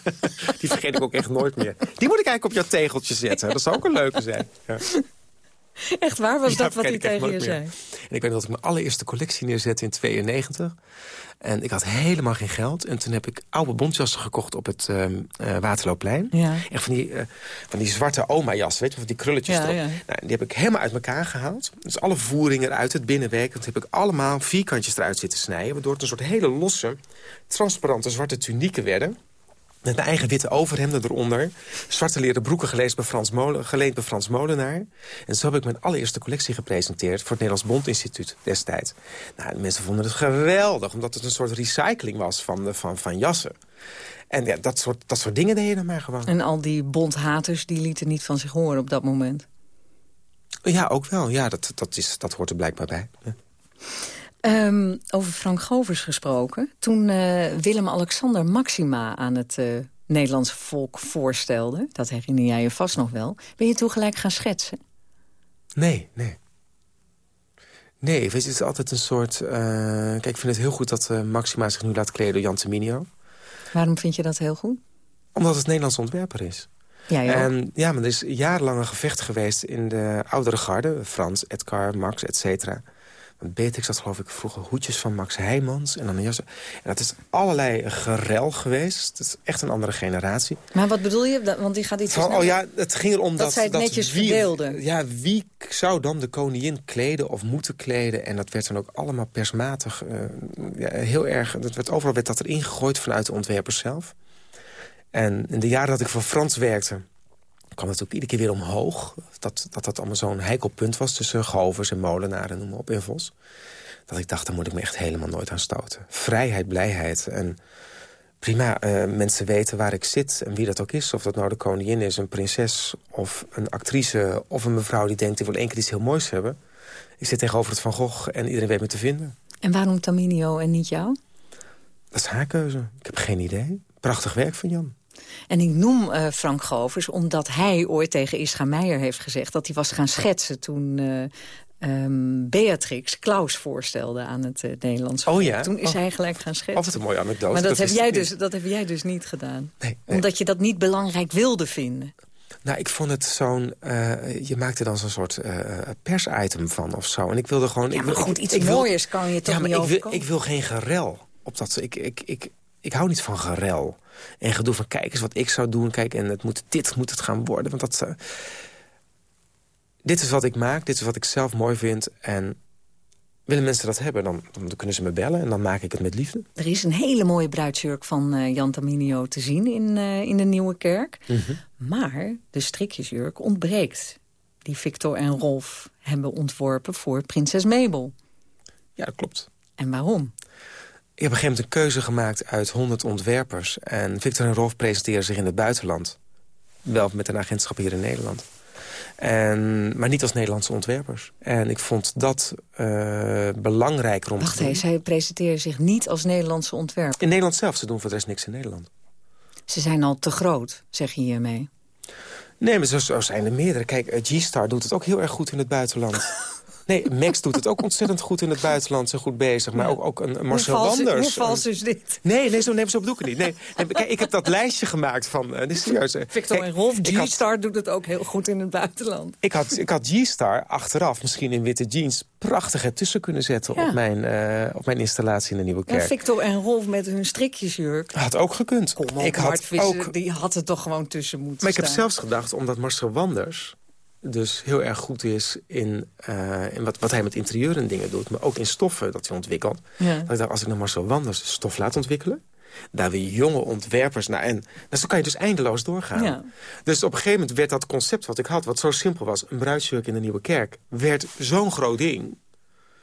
Die vergeet ik ook echt nooit meer. Die moet ik eigenlijk op jouw tegeltje zetten. Dat zou ook een leuke zijn. Ja. Echt waar? Was ja, dat wat hij tegen je zei? En ik weet dat ik mijn allereerste collectie neerzette in 92. En ik had helemaal geen geld. En toen heb ik oude bontjassen gekocht op het uh, Waterloopplein. Ja. Echt van die, uh, van die zwarte oma-jas, weet je, van die krulletjes ja, erop. ja. Nou, die heb ik helemaal uit elkaar gehaald. Dus alle voeringen eruit, het binnenwerk. Dat heb ik allemaal vierkantjes eruit zitten snijden. Waardoor het een soort hele losse, transparante zwarte tunieken werden. Met mijn eigen witte overhemden eronder. Zwarte leren broeken geleend bij, Frans Molen, geleend bij Frans Molenaar. En zo heb ik mijn allereerste collectie gepresenteerd... voor het Nederlands Bondinstituut destijds. Nou, de mensen vonden het geweldig, omdat het een soort recycling was van, de, van, van jassen. En ja, dat soort, dat soort dingen deed je dan maar gewoon. En al die bondhaters die lieten niet van zich horen op dat moment? Ja, ook wel. Ja, dat, dat, is, dat hoort er blijkbaar bij. Ja. Ehm, over Frank Govers gesproken. Toen uh, Willem-Alexander Maxima aan het uh, Nederlandse volk voorstelde... dat herinner jij je vast nog wel... ben je toen gelijk gaan schetsen? Nee, nee. Nee, weet je, het is altijd een soort... Uh, kijk, ik vind het heel goed dat Maxima zich nu laat kleden door Jan Teminio. Waarom vind je dat heel goed? Omdat het Nederlands ontwerper is. Ja, en ja, maar er is jarenlang een gevecht geweest in de oudere garde. Frans, Edgar, Max, et cetera. Want Beatrix had geloof ik vroeger hoedjes van Max Heijmans. En dan jas. En dat is allerlei gerel geweest. Het is echt een andere generatie. Maar wat bedoel je? Want die gaat iets van, Oh ja, het ging erom dat... Dat zij het netjes wie, verdeelden. Ja, wie zou dan de koningin kleden of moeten kleden? En dat werd dan ook allemaal persmatig. Uh, ja, heel erg, dat werd, overal werd dat erin gegooid vanuit de ontwerpers zelf. En in de jaren dat ik voor Frans werkte kwam het ook iedere keer weer omhoog. Dat dat, dat allemaal zo'n heikel punt was tussen govers en molenaren, noem maar op, in Vos. Dat ik dacht, daar moet ik me echt helemaal nooit aan stoten. Vrijheid, blijheid en prima, uh, mensen weten waar ik zit en wie dat ook is. Of dat nou de koningin is, een prinses of een actrice... of een mevrouw die denkt, ik wil één keer iets heel moois hebben. Ik zit tegenover het Van Gogh en iedereen weet me te vinden. En waarom Taminio en niet jou? Dat is haar keuze. Ik heb geen idee. Prachtig werk van Jan. En ik noem uh, Frank Govers omdat hij ooit tegen Ischa Meijer heeft gezegd... dat hij was gaan schetsen toen uh, um, Beatrix Klaus voorstelde aan het uh, Nederlands. Oh ja? Toen is oh. hij gelijk gaan schetsen. Of het een mooie anekdote. Maar dat, dat heb, jij dus, dat heb jij dus niet gedaan. Nee, nee. Omdat je dat niet belangrijk wilde vinden. Nou, ik vond het zo'n... Uh, je maakte dan zo'n soort uh, persitem van of zo. En ik wilde gewoon... Ja, ik maar wil, goed, iets ik, mooiers wil, kan je toch ja, maar niet ik wil, ik wil geen gerel op dat... Ik, ik, ik, ik hou niet van gerel. En gedoe van, kijk eens wat ik zou doen. Kijk, en het moet, dit moet het gaan worden. Want dat... Uh, dit is wat ik maak, dit is wat ik zelf mooi vind. En willen mensen dat hebben, dan, dan kunnen ze me bellen. En dan maak ik het met liefde. Er is een hele mooie bruidsjurk van uh, Jan Taminio te zien in, uh, in de Nieuwe Kerk. Mm -hmm. Maar de strikjesjurk ontbreekt. Die Victor en Rolf hebben ontworpen voor prinses Mabel. Ja, dat klopt. En waarom? Ik heb op een gegeven moment een keuze gemaakt uit 100 ontwerpers. En Victor en Rolf presenteren zich in het buitenland. Wel met een agentschap hier in Nederland. En, maar niet als Nederlandse ontwerpers. En ik vond dat uh, belangrijker om Wacht te doen. eens, zij presenteren zich niet als Nederlandse ontwerpers. In Nederland zelf, ze doen voor de rest niks in Nederland. Ze zijn al te groot, zeg je hiermee. Nee, maar zo, zo zijn er meerdere. Kijk, G-Star doet het ook heel erg goed in het buitenland. Nee, Max doet het ook ontzettend goed in het buitenland. Zo goed bezig. Maar ook, ook een, een Marcel hoe Wanders. Hoe vals is dit? Nee, nee, zo, nee, zo bedoel ik het niet. Nee, nee, kijk, ik heb dat lijstje gemaakt van... Uh, dit serieus. Victor en Rolf, G-Star doet het ook heel goed in het buitenland. Ik had, ik had G-Star achteraf misschien in witte jeans... prachtig ertussen kunnen zetten ja. op, mijn, uh, op mijn installatie in de Nieuwe Kerk. En Victor en Rolf met hun strikjesjurk. Had ook gekund. Kom op, ik had ook... die had het toch gewoon tussen moeten Maar ik heb zelfs gedacht, omdat Marcel Wanders dus heel erg goed is in, uh, in wat, wat hij met interieur en dingen doet... maar ook in stoffen dat hij ontwikkelt. Ja. Dat ik dacht, als ik nou Marcel Wanders stof laat ontwikkelen... daar weer jonge ontwerpers naar... en nou, zo kan je dus eindeloos doorgaan. Ja. Dus op een gegeven moment werd dat concept wat ik had... wat zo simpel was, een bruidsjurk in de Nieuwe Kerk... werd zo'n groot ding...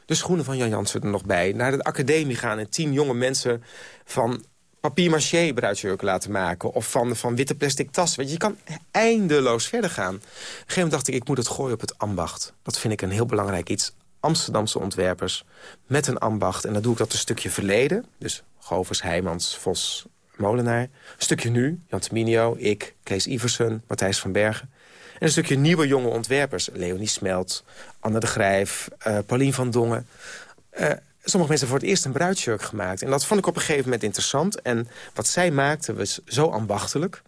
De schoenen van Jan Jansen er nog bij. Naar de academie gaan en tien jonge mensen van papier-maché laten maken. Of van, van witte plastic tas. Weet je, je kan eindeloos verder gaan. Op een gegeven moment dacht ik, ik moet het gooien op het ambacht. Dat vind ik een heel belangrijk iets. Amsterdamse ontwerpers met een ambacht. En dan doe ik dat een stukje verleden. Dus Govers, Heijmans, Vos, Molenaar. Een stukje nu, Jan Teminio, ik, Kees Iversen, Matthijs van Bergen. En een stukje nieuwe jonge ontwerpers. Leonie Smelt, Anne de Grijf, uh, Paulien van Dongen. Uh, sommige mensen voor het eerst een bruidsjurk gemaakt. En dat vond ik op een gegeven moment interessant. En wat zij maakten was zo ambachtelijk.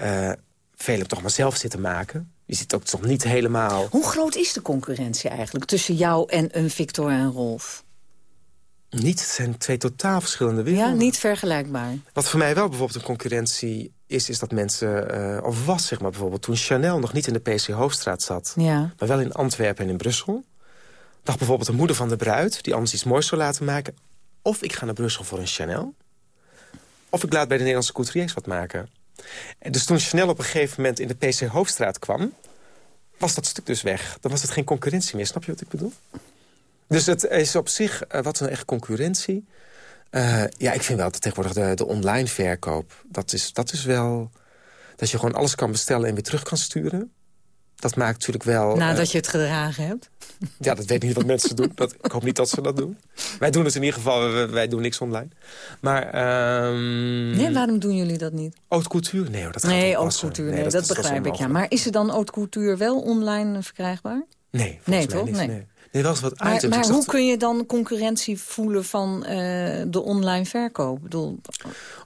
Uh, velen toch maar zelf zitten maken. Je ziet ook toch niet helemaal... Hoe groot is de concurrentie eigenlijk tussen jou en een Victor en Rolf? Niet, het zijn twee totaal verschillende werelden. Ja, niet vergelijkbaar. Wat voor mij wel bijvoorbeeld een concurrentie is... is dat mensen, uh, of was zeg maar bijvoorbeeld... toen Chanel nog niet in de PC Hoofdstraat zat... Ja. maar wel in Antwerpen en in Brussel dacht bijvoorbeeld de moeder van de bruid... die anders iets moois zou laten maken... of ik ga naar Brussel voor een Chanel... of ik laat bij de Nederlandse couturiers wat maken. En dus toen Chanel op een gegeven moment in de PC Hoofdstraat kwam... was dat stuk dus weg. Dan was het geen concurrentie meer. Snap je wat ik bedoel? Dus het is op zich, uh, wat een echt concurrentie... Uh, ja, ik vind wel dat tegenwoordig de, de online verkoop... Dat is, dat is wel dat je gewoon alles kan bestellen en weer terug kan sturen. Dat maakt natuurlijk wel... Nadat uh, je het gedragen hebt? Ja, dat weet niet wat mensen doen. Dat, ik hoop niet dat ze dat doen. Wij doen het in ieder geval, wij, wij doen niks online. Maar... Um, nee, waarom doen jullie dat niet? Haute couture? Nee, hoor, dat gaat Nee, haute couture, Nee, nee, dat, begrijp ik. Ja. Maar is er dan haute couture wel online verkrijgbaar? Nee, Nee, toch? niet. Nee. Nee. Nee, wel eens wat Maar, items. maar hoe kun je dan concurrentie voelen van eh, de online verkoop? Ik bedoel,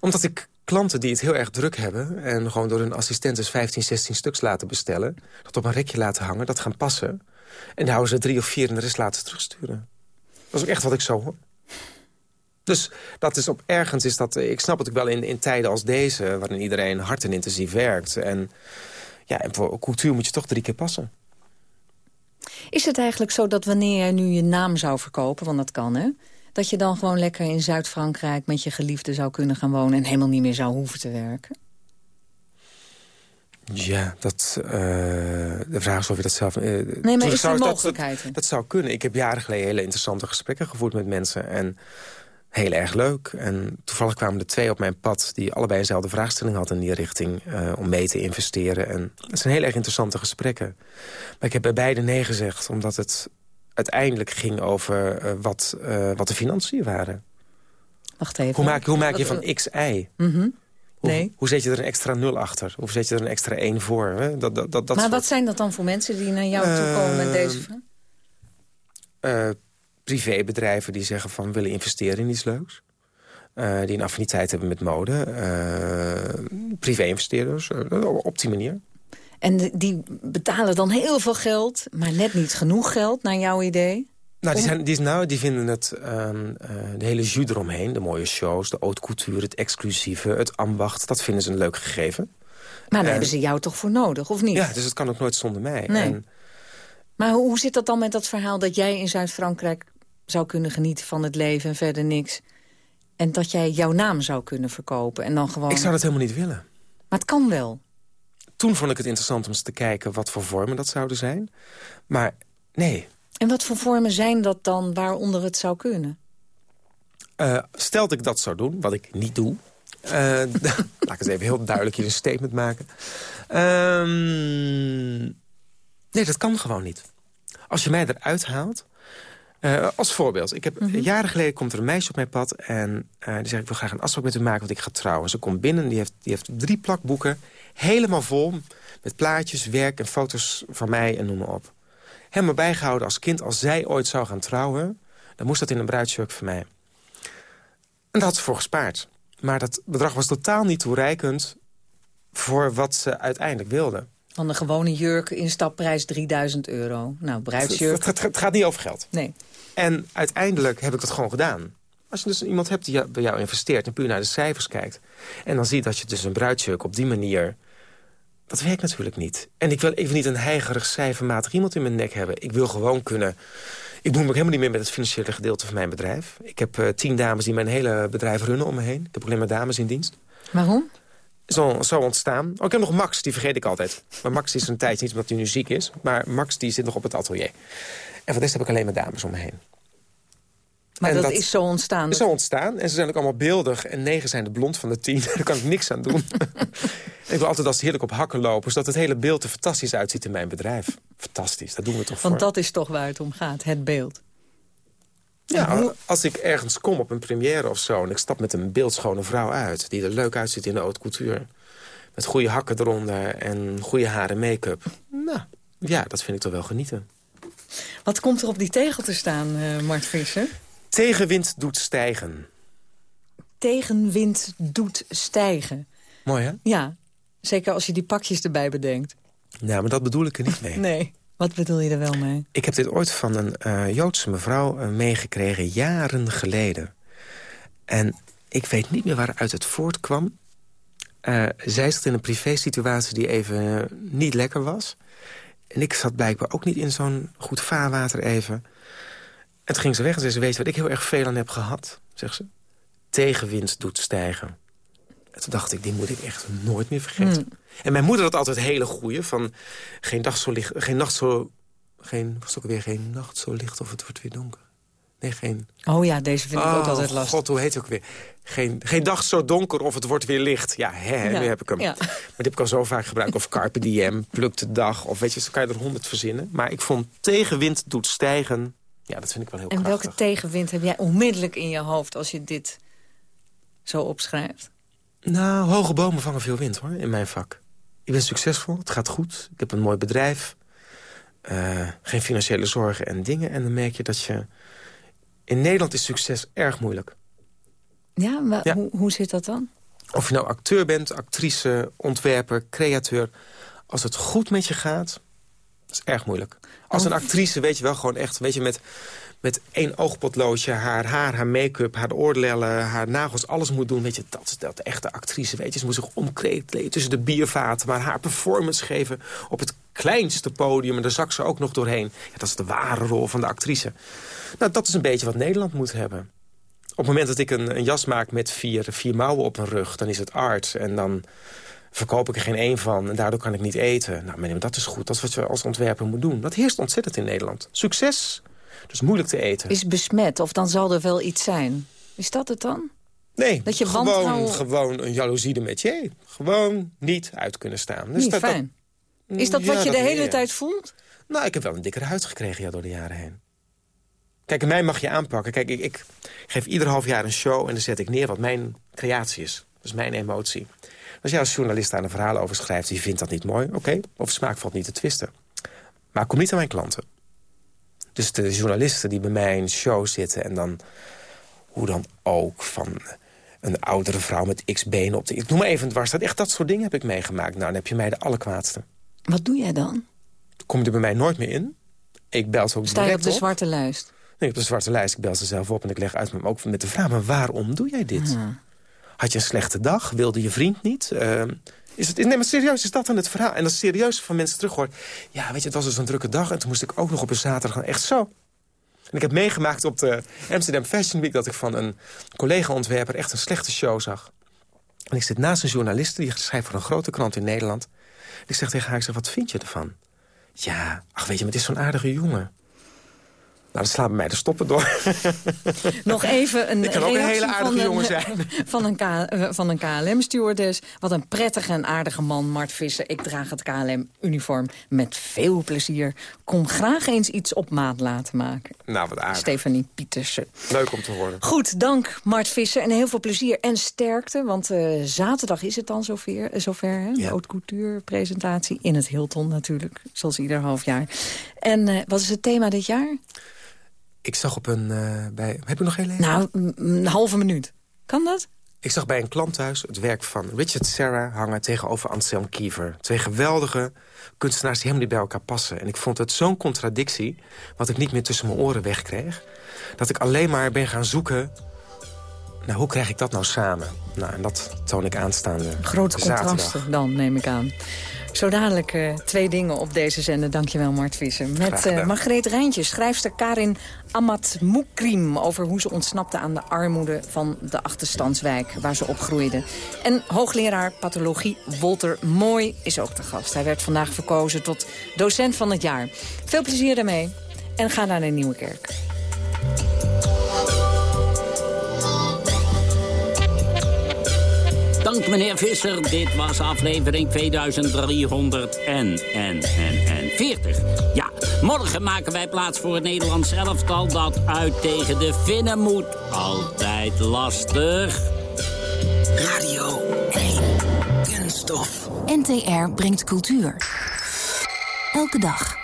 Omdat ik klanten die het heel erg druk hebben... en gewoon door hun assistentes 15, 16 stuks laten bestellen... dat op een rekje laten hangen, dat gaan passen... en dan houden ze drie of vier en de rest laten terugsturen. Dat is ook echt wat ik zo hoor. Dus dat is op ergens is dat... Ik snap het ook wel in, in tijden als deze... waarin iedereen hard en intensief werkt. En, ja, voor cultuur moet je toch drie keer passen. is het eigenlijk zo dat wanneer jij nu je naam zou verkopen... want dat kan, hè? Dat je dan gewoon lekker in Zuid-Frankrijk met je geliefde zou kunnen gaan wonen... en helemaal niet meer zou hoeven te werken? Ja, dat, eh, de vraag is of je dat zelf... eh, Nee, maar tuurlijk is zou- een dat- mogelijkheid? Dat, dat zou kunnen. Ik heb jaren geleden hele interessante gesprekken gevoerd met mensen. En heel erg leuk. En toevallig kwamen er twee op mijn pad... die allebei dezelfde vraagstelling hadden in die richting... eh, om mee te investeren. En het zijn heel erg interessante gesprekken. Maar ik heb bij beide nee gezegd... omdat het uiteindelijk ging over eh, wat, eh, wat de financiën waren. Wacht even. Hoe maak, hoe maak je van x, y? Mhm. Hoe, Nee. hoe zet je er een extra nul achter? Hoe zet je er een extra 1 voor? Hè? Dat, dat, dat, maar soort- wat zijn dat dan voor mensen die naar jou toe komen met deze vraag? eh, privébedrijven die zeggen van willen investeren in iets leuks. Die een affiniteit hebben met mode. Eh Privé-investeerders, op die manier. En die betalen dan heel veel geld, maar net niet genoeg geld, naar jouw idee? Nou, die, zijn, die, nou, die vinden het, ehm, eh, de hele jus eromheen. De mooie shows, de haute couture, het exclusieve, het ambacht. Dat vinden ze een leuk gegeven. Maar daar En- hebben ze jou toch voor nodig, of niet? Ja, dus het kan ook nooit zonder mij. Nee. En, Maar hoe, hoe zit dat dan met dat verhaal dat jij in Zuid-Frankrijk zou kunnen genieten van het leven en verder niks? En dat jij jouw naam zou kunnen verkopen en dan gewoon... ik zou dat helemaal niet willen. Maar het kan wel. Toen vond ik het interessant om eens te kijken wat voor vormen dat zouden zijn. Maar nee, En wat voor vormen zijn dat dan waaronder het zou kunnen? Uh, stel dat ik dat zou doen, wat ik niet doe... Uh, laat ik eens even heel duidelijk hier een statement maken. Um, nee, dat kan gewoon niet. Als je mij eruit haalt... Uh, als voorbeeld, ik heb, Mhm. jaren geleden komt er een meisje op mijn pad... en uh, die zegt, ik wil graag een afspraak met u maken, want ik ga trouwen. Ze komt binnen, die heeft, die heeft drie plakboeken, helemaal vol... met plaatjes, werk en foto's van mij en noem maar op. Helemaal bijgehouden als kind, als zij ooit zou gaan trouwen... dan moest dat in een bruidsjurk voor mij. En daar had ze voor gespaard. Maar dat bedrag was totaal niet toereikend voor wat ze uiteindelijk wilde. Van de gewone jurk instapprijs 3000 euro. Nou, bruidsjurk. Het, het, het gaat niet over geld. Nee. En uiteindelijk heb ik dat gewoon gedaan. Als je dus iemand hebt die bij jou investeert en puur naar de cijfers kijkt... en dan ziet dat je dus een bruidsjurk op die manier... dat werkt natuurlijk niet. En ik wil even niet een heigerig cijfermatig iemand in mijn nek hebben. Ik wil gewoon kunnen... Ik bemoei me ook helemaal niet meer met het financiële gedeelte van mijn bedrijf. Ik heb uh, tien dames die mijn hele bedrijf runnen om me heen. Ik heb alleen maar dames in dienst. Waarom? Zo, zo ontstaan. Oh, ik heb nog Max, die vergeet ik altijd. Maar Max is een tijdje niet omdat hij nu ziek is. Maar Max die zit nog op het atelier. En voor de rest heb ik alleen maar dames om me heen. Maar dat, dat is zo ontstaan. is zo ontstaan. En ze zijn ook allemaal beeldig. En negen zijn de blond van de tien. Daar kan ik niks aan doen. ik wil altijd als heerlijk op hakken lopen. Zodat het hele beeld er fantastisch uitziet in mijn bedrijf. Fantastisch, dat doen we toch Want voor. dat is toch waar het om gaat, het beeld. Ja, hoe- als ik ergens kom op een première of zo... en ik stap met een beeldschone vrouw uit... die er leuk uitziet in de haute couture... met goede hakken eronder en goede haren make-up... nou, ja, dat vind ik toch wel genieten. Wat komt er op die tegel te staan, eh Mart Visser? Tegenwind doet stijgen. Tegenwind doet stijgen. Mooi, hè? Ja, zeker als je die pakjes erbij bedenkt. Nou, maar dat bedoel ik er niet mee. Nee. Wat bedoel je er wel mee? Ik heb dit ooit van een eh, Joodse mevrouw eh, meegekregen, jaren geleden. En ik weet niet meer waaruit het voortkwam. Eh, zij zat in een privésituatie die even niet lekker was. En ik zat blijkbaar ook niet in zo'n goed vaarwater even. En toen ging ze weg en zei ze, weet je wat ik heel erg veel aan heb gehad? Zegt ze. Tegenwind doet stijgen. En toen dacht ik, die moet ik echt nooit meer vergeten. En mijn moeder had altijd hele goeie van... geen dag zo licht, geen nacht zo... Geen, was het ook weer geen nacht zo licht of het wordt weer donker. Nee, geen... Oh ja, deze vind ik ook Oh, altijd lastig. god, hoe heet het ook weer? Geen, geen dag zo donker of het wordt weer licht. Ja, hè, hè, Ja, nu heb ik hem. ja. Maar die heb ik al zo vaak gebruikt. Of Carpe Diem, pluk de dag. Of weet je, zo kan je er honderd verzinnen. Maar ik vond tegenwind doet stijgen. Ja, dat vind ik wel heel En krachtig. welke tegenwind heb jij onmiddellijk in je hoofd als je dit zo opschrijft? Nou, hoge bomen vangen veel wind, hoor, in mijn vak. Ik ben succesvol, het gaat goed. Ik heb een mooi bedrijf. Eh, geen financiële zorgen en dingen. En dan merk je dat je... In Nederland is succes erg moeilijk. Ja, maar Ja. Hoe, hoe zit dat dan? Of je nou acteur bent, actrice, ontwerper, createur. Als het goed met je gaat, is erg moeilijk. Als een actrice weet je wel gewoon echt... Weet je, met, met één oogpotloodje, haar haar, haar make-up, haar oorlellen... haar nagels, alles moet doen. Weet je, dat is dat echte actrice. Weet je, ze moet zich omkleden tussen de biervaten... maar haar performance geven op het kleinste podium... en daar zak ze ook nog doorheen. Ja, dat is de ware rol van de actrice. Nou, dat is een beetje wat Nederland moet hebben. Op het moment dat ik een, een jas maak met vier, vier mouwen op een rug... dan is het art en dan verkoop ik er geen één van... en daardoor kan ik niet eten. Nou, meneer, dat is goed. Dat is wat je als ontwerper moet doen. Dat heerst ontzettend in Nederland. Succes, dus moeilijk te eten. Is besmet, of dan zal er wel iets zijn. Is dat het dan? nee, dat je gewoon, wantrouwen- gewoon een jaloezie de métier. Gewoon niet uit kunnen staan. Dus Niet dat- dat- fijn. Is dat Ja, wat je de hele tijd voelt? Nou, ik heb wel een dikkere huid gekregen ja, door de jaren heen. Kijk, mij mag je aanpakken. Kijk, ik, ik geef ieder half jaar een show en dan zet ik neer wat mijn creatie is. Dat is mijn emotie. Als jij als journalist daar een verhaal over schrijft... die vindt dat niet mooi, oké, of smaak valt niet te twisten. Maar kom niet aan mijn klanten. Dus de journalisten die bij mij in show zitten... en dan, hoe dan ook, van een oudere vrouw met x-benen op de... Ik noem maar even dwars, dat echt dat soort dingen heb ik meegemaakt. Nou, dan heb je mij de allerkwaadste. Wat doe jij dan? Kom je er bij mij nooit meer in. Ik bel ze ook Sta je op de zwarte lijst? Nee, op de zwarte lijst. Ik bel ze zelf op en ik leg uit, maar ook met de vraag... maar waarom doe jij dit? Had je een slechte dag? Wilde je vriend niet? Ehm, is het, nee, maar serieus, is dat dan het verhaal? En dat is serieus van mensen teruggehoord. Ja, weet je, het was dus een drukke dag... en toen moest ik ook nog op een zaterdag gaan. Echt zo. En ik heb meegemaakt op de Amsterdam Fashion Week... dat ik van een collega-ontwerper echt een slechte show zag. En ik zit naast een journaliste, die schrijft voor een grote krant in Nederland. En ik zeg tegen haar, ik zeg, wat vind je ervan? Ja, ach weet je, maar het is zo'n aardige jongen. Nou, dat slaat bij mij de stoppen door. Nog even een Ik kan ook een hele aardige jongen een, zijn. Van een, K- eh, van een KLM-stewardess. Wat een prettige en aardige man, Mart Visser. Ik draag het KLM-uniform met veel plezier. Kom graag eens iets op maat laten maken. nou, wat aardig. Stefanie Pietersen. Leuk om te horen. Goed, dank Mart Visser en heel veel plezier en sterkte. Want eh, zaterdag is het dan zover, eh, zover hè? Ja. haute couture presentatie in het Hilton natuurlijk. Zoals ieder half jaar. En eh, wat is het thema dit jaar? Ik zag op een... eh, bij, heb je nog heel even? Nou, een halve minuut. Kan dat? Ik zag bij een klant thuis het werk van Richard Serra hangen tegenover Anselm Kiefer. Twee geweldige kunstenaars die helemaal niet bij elkaar passen. En ik vond het zo'n contradictie, wat ik niet meer tussen mijn oren wegkreeg... dat ik alleen maar ben gaan zoeken... Nou, hoe krijg ik dat nou samen? Nou, en dat toon ik aanstaande Grote contrasten dan, neem ik aan. Zo dadelijk eh, twee dingen op deze zender. Dankjewel, Mart Visser. Met eh Margreet Rijntje, schrijfster Karin Amatmoukrim... over hoe ze ontsnapte aan de armoede van de achterstandswijk... waar ze opgroeide. En hoogleraar pathologie Wolter Mooi is ook te gast. Hij werd vandaag verkozen tot docent van het jaar. Veel plezier daarmee en ga naar de Nieuwe Kerk. Dank meneer Visser. Dit was aflevering 2340. Ja, morgen maken wij plaats voor het Nederlands elftal... dat uit tegen de Finnen moet. Altijd lastig. Radio 1. Kunststof. NTR brengt cultuur. Elke dag.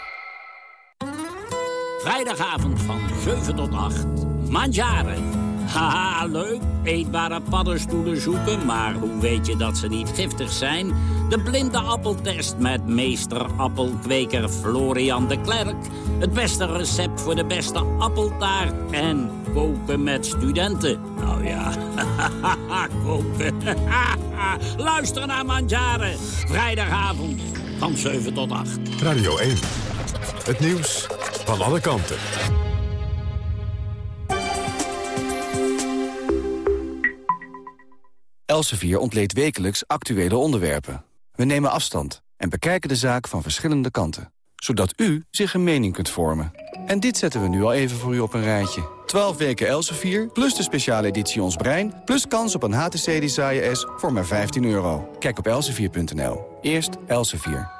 Vrijdagavond van 7 tot 8. Manjaren. Haha, leuk. Eetbare paddenstoelen zoeken, maar hoe weet je dat ze niet giftig zijn? De blinde appeltest met meester appelkweker Florian de Klerk. Het beste recept voor de beste appeltaart. En koken met studenten. Nou ja, koken. Luister naar Manjaren. Vrijdagavond van 7 tot 8. Radio 1. Het nieuws van alle kanten. Elsevier ontleed wekelijks actuele onderwerpen. We nemen afstand en bekijken de zaak van verschillende kanten. Zodat u zich een mening kunt vormen. En dit zetten we nu al even voor u op een rijtje. 12 weken Elsevier, plus de speciale editie Ons Brein... plus kans op een HTC Desire S voor maar 15 euro. Kijk op elsevier.nl. Eerst Elsevier.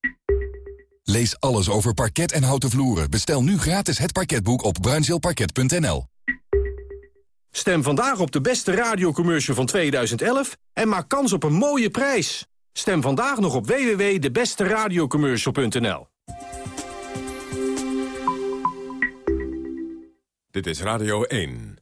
Lees alles over parket en houten vloeren. Bestel nu gratis het parketboek op bruinzeelparket.nl. Stem vandaag op de beste radiocommercial van 2011 en maak kans op een mooie prijs. Stem vandaag nog op www.debesteradiocommercial.nl. Dit is Radio 1.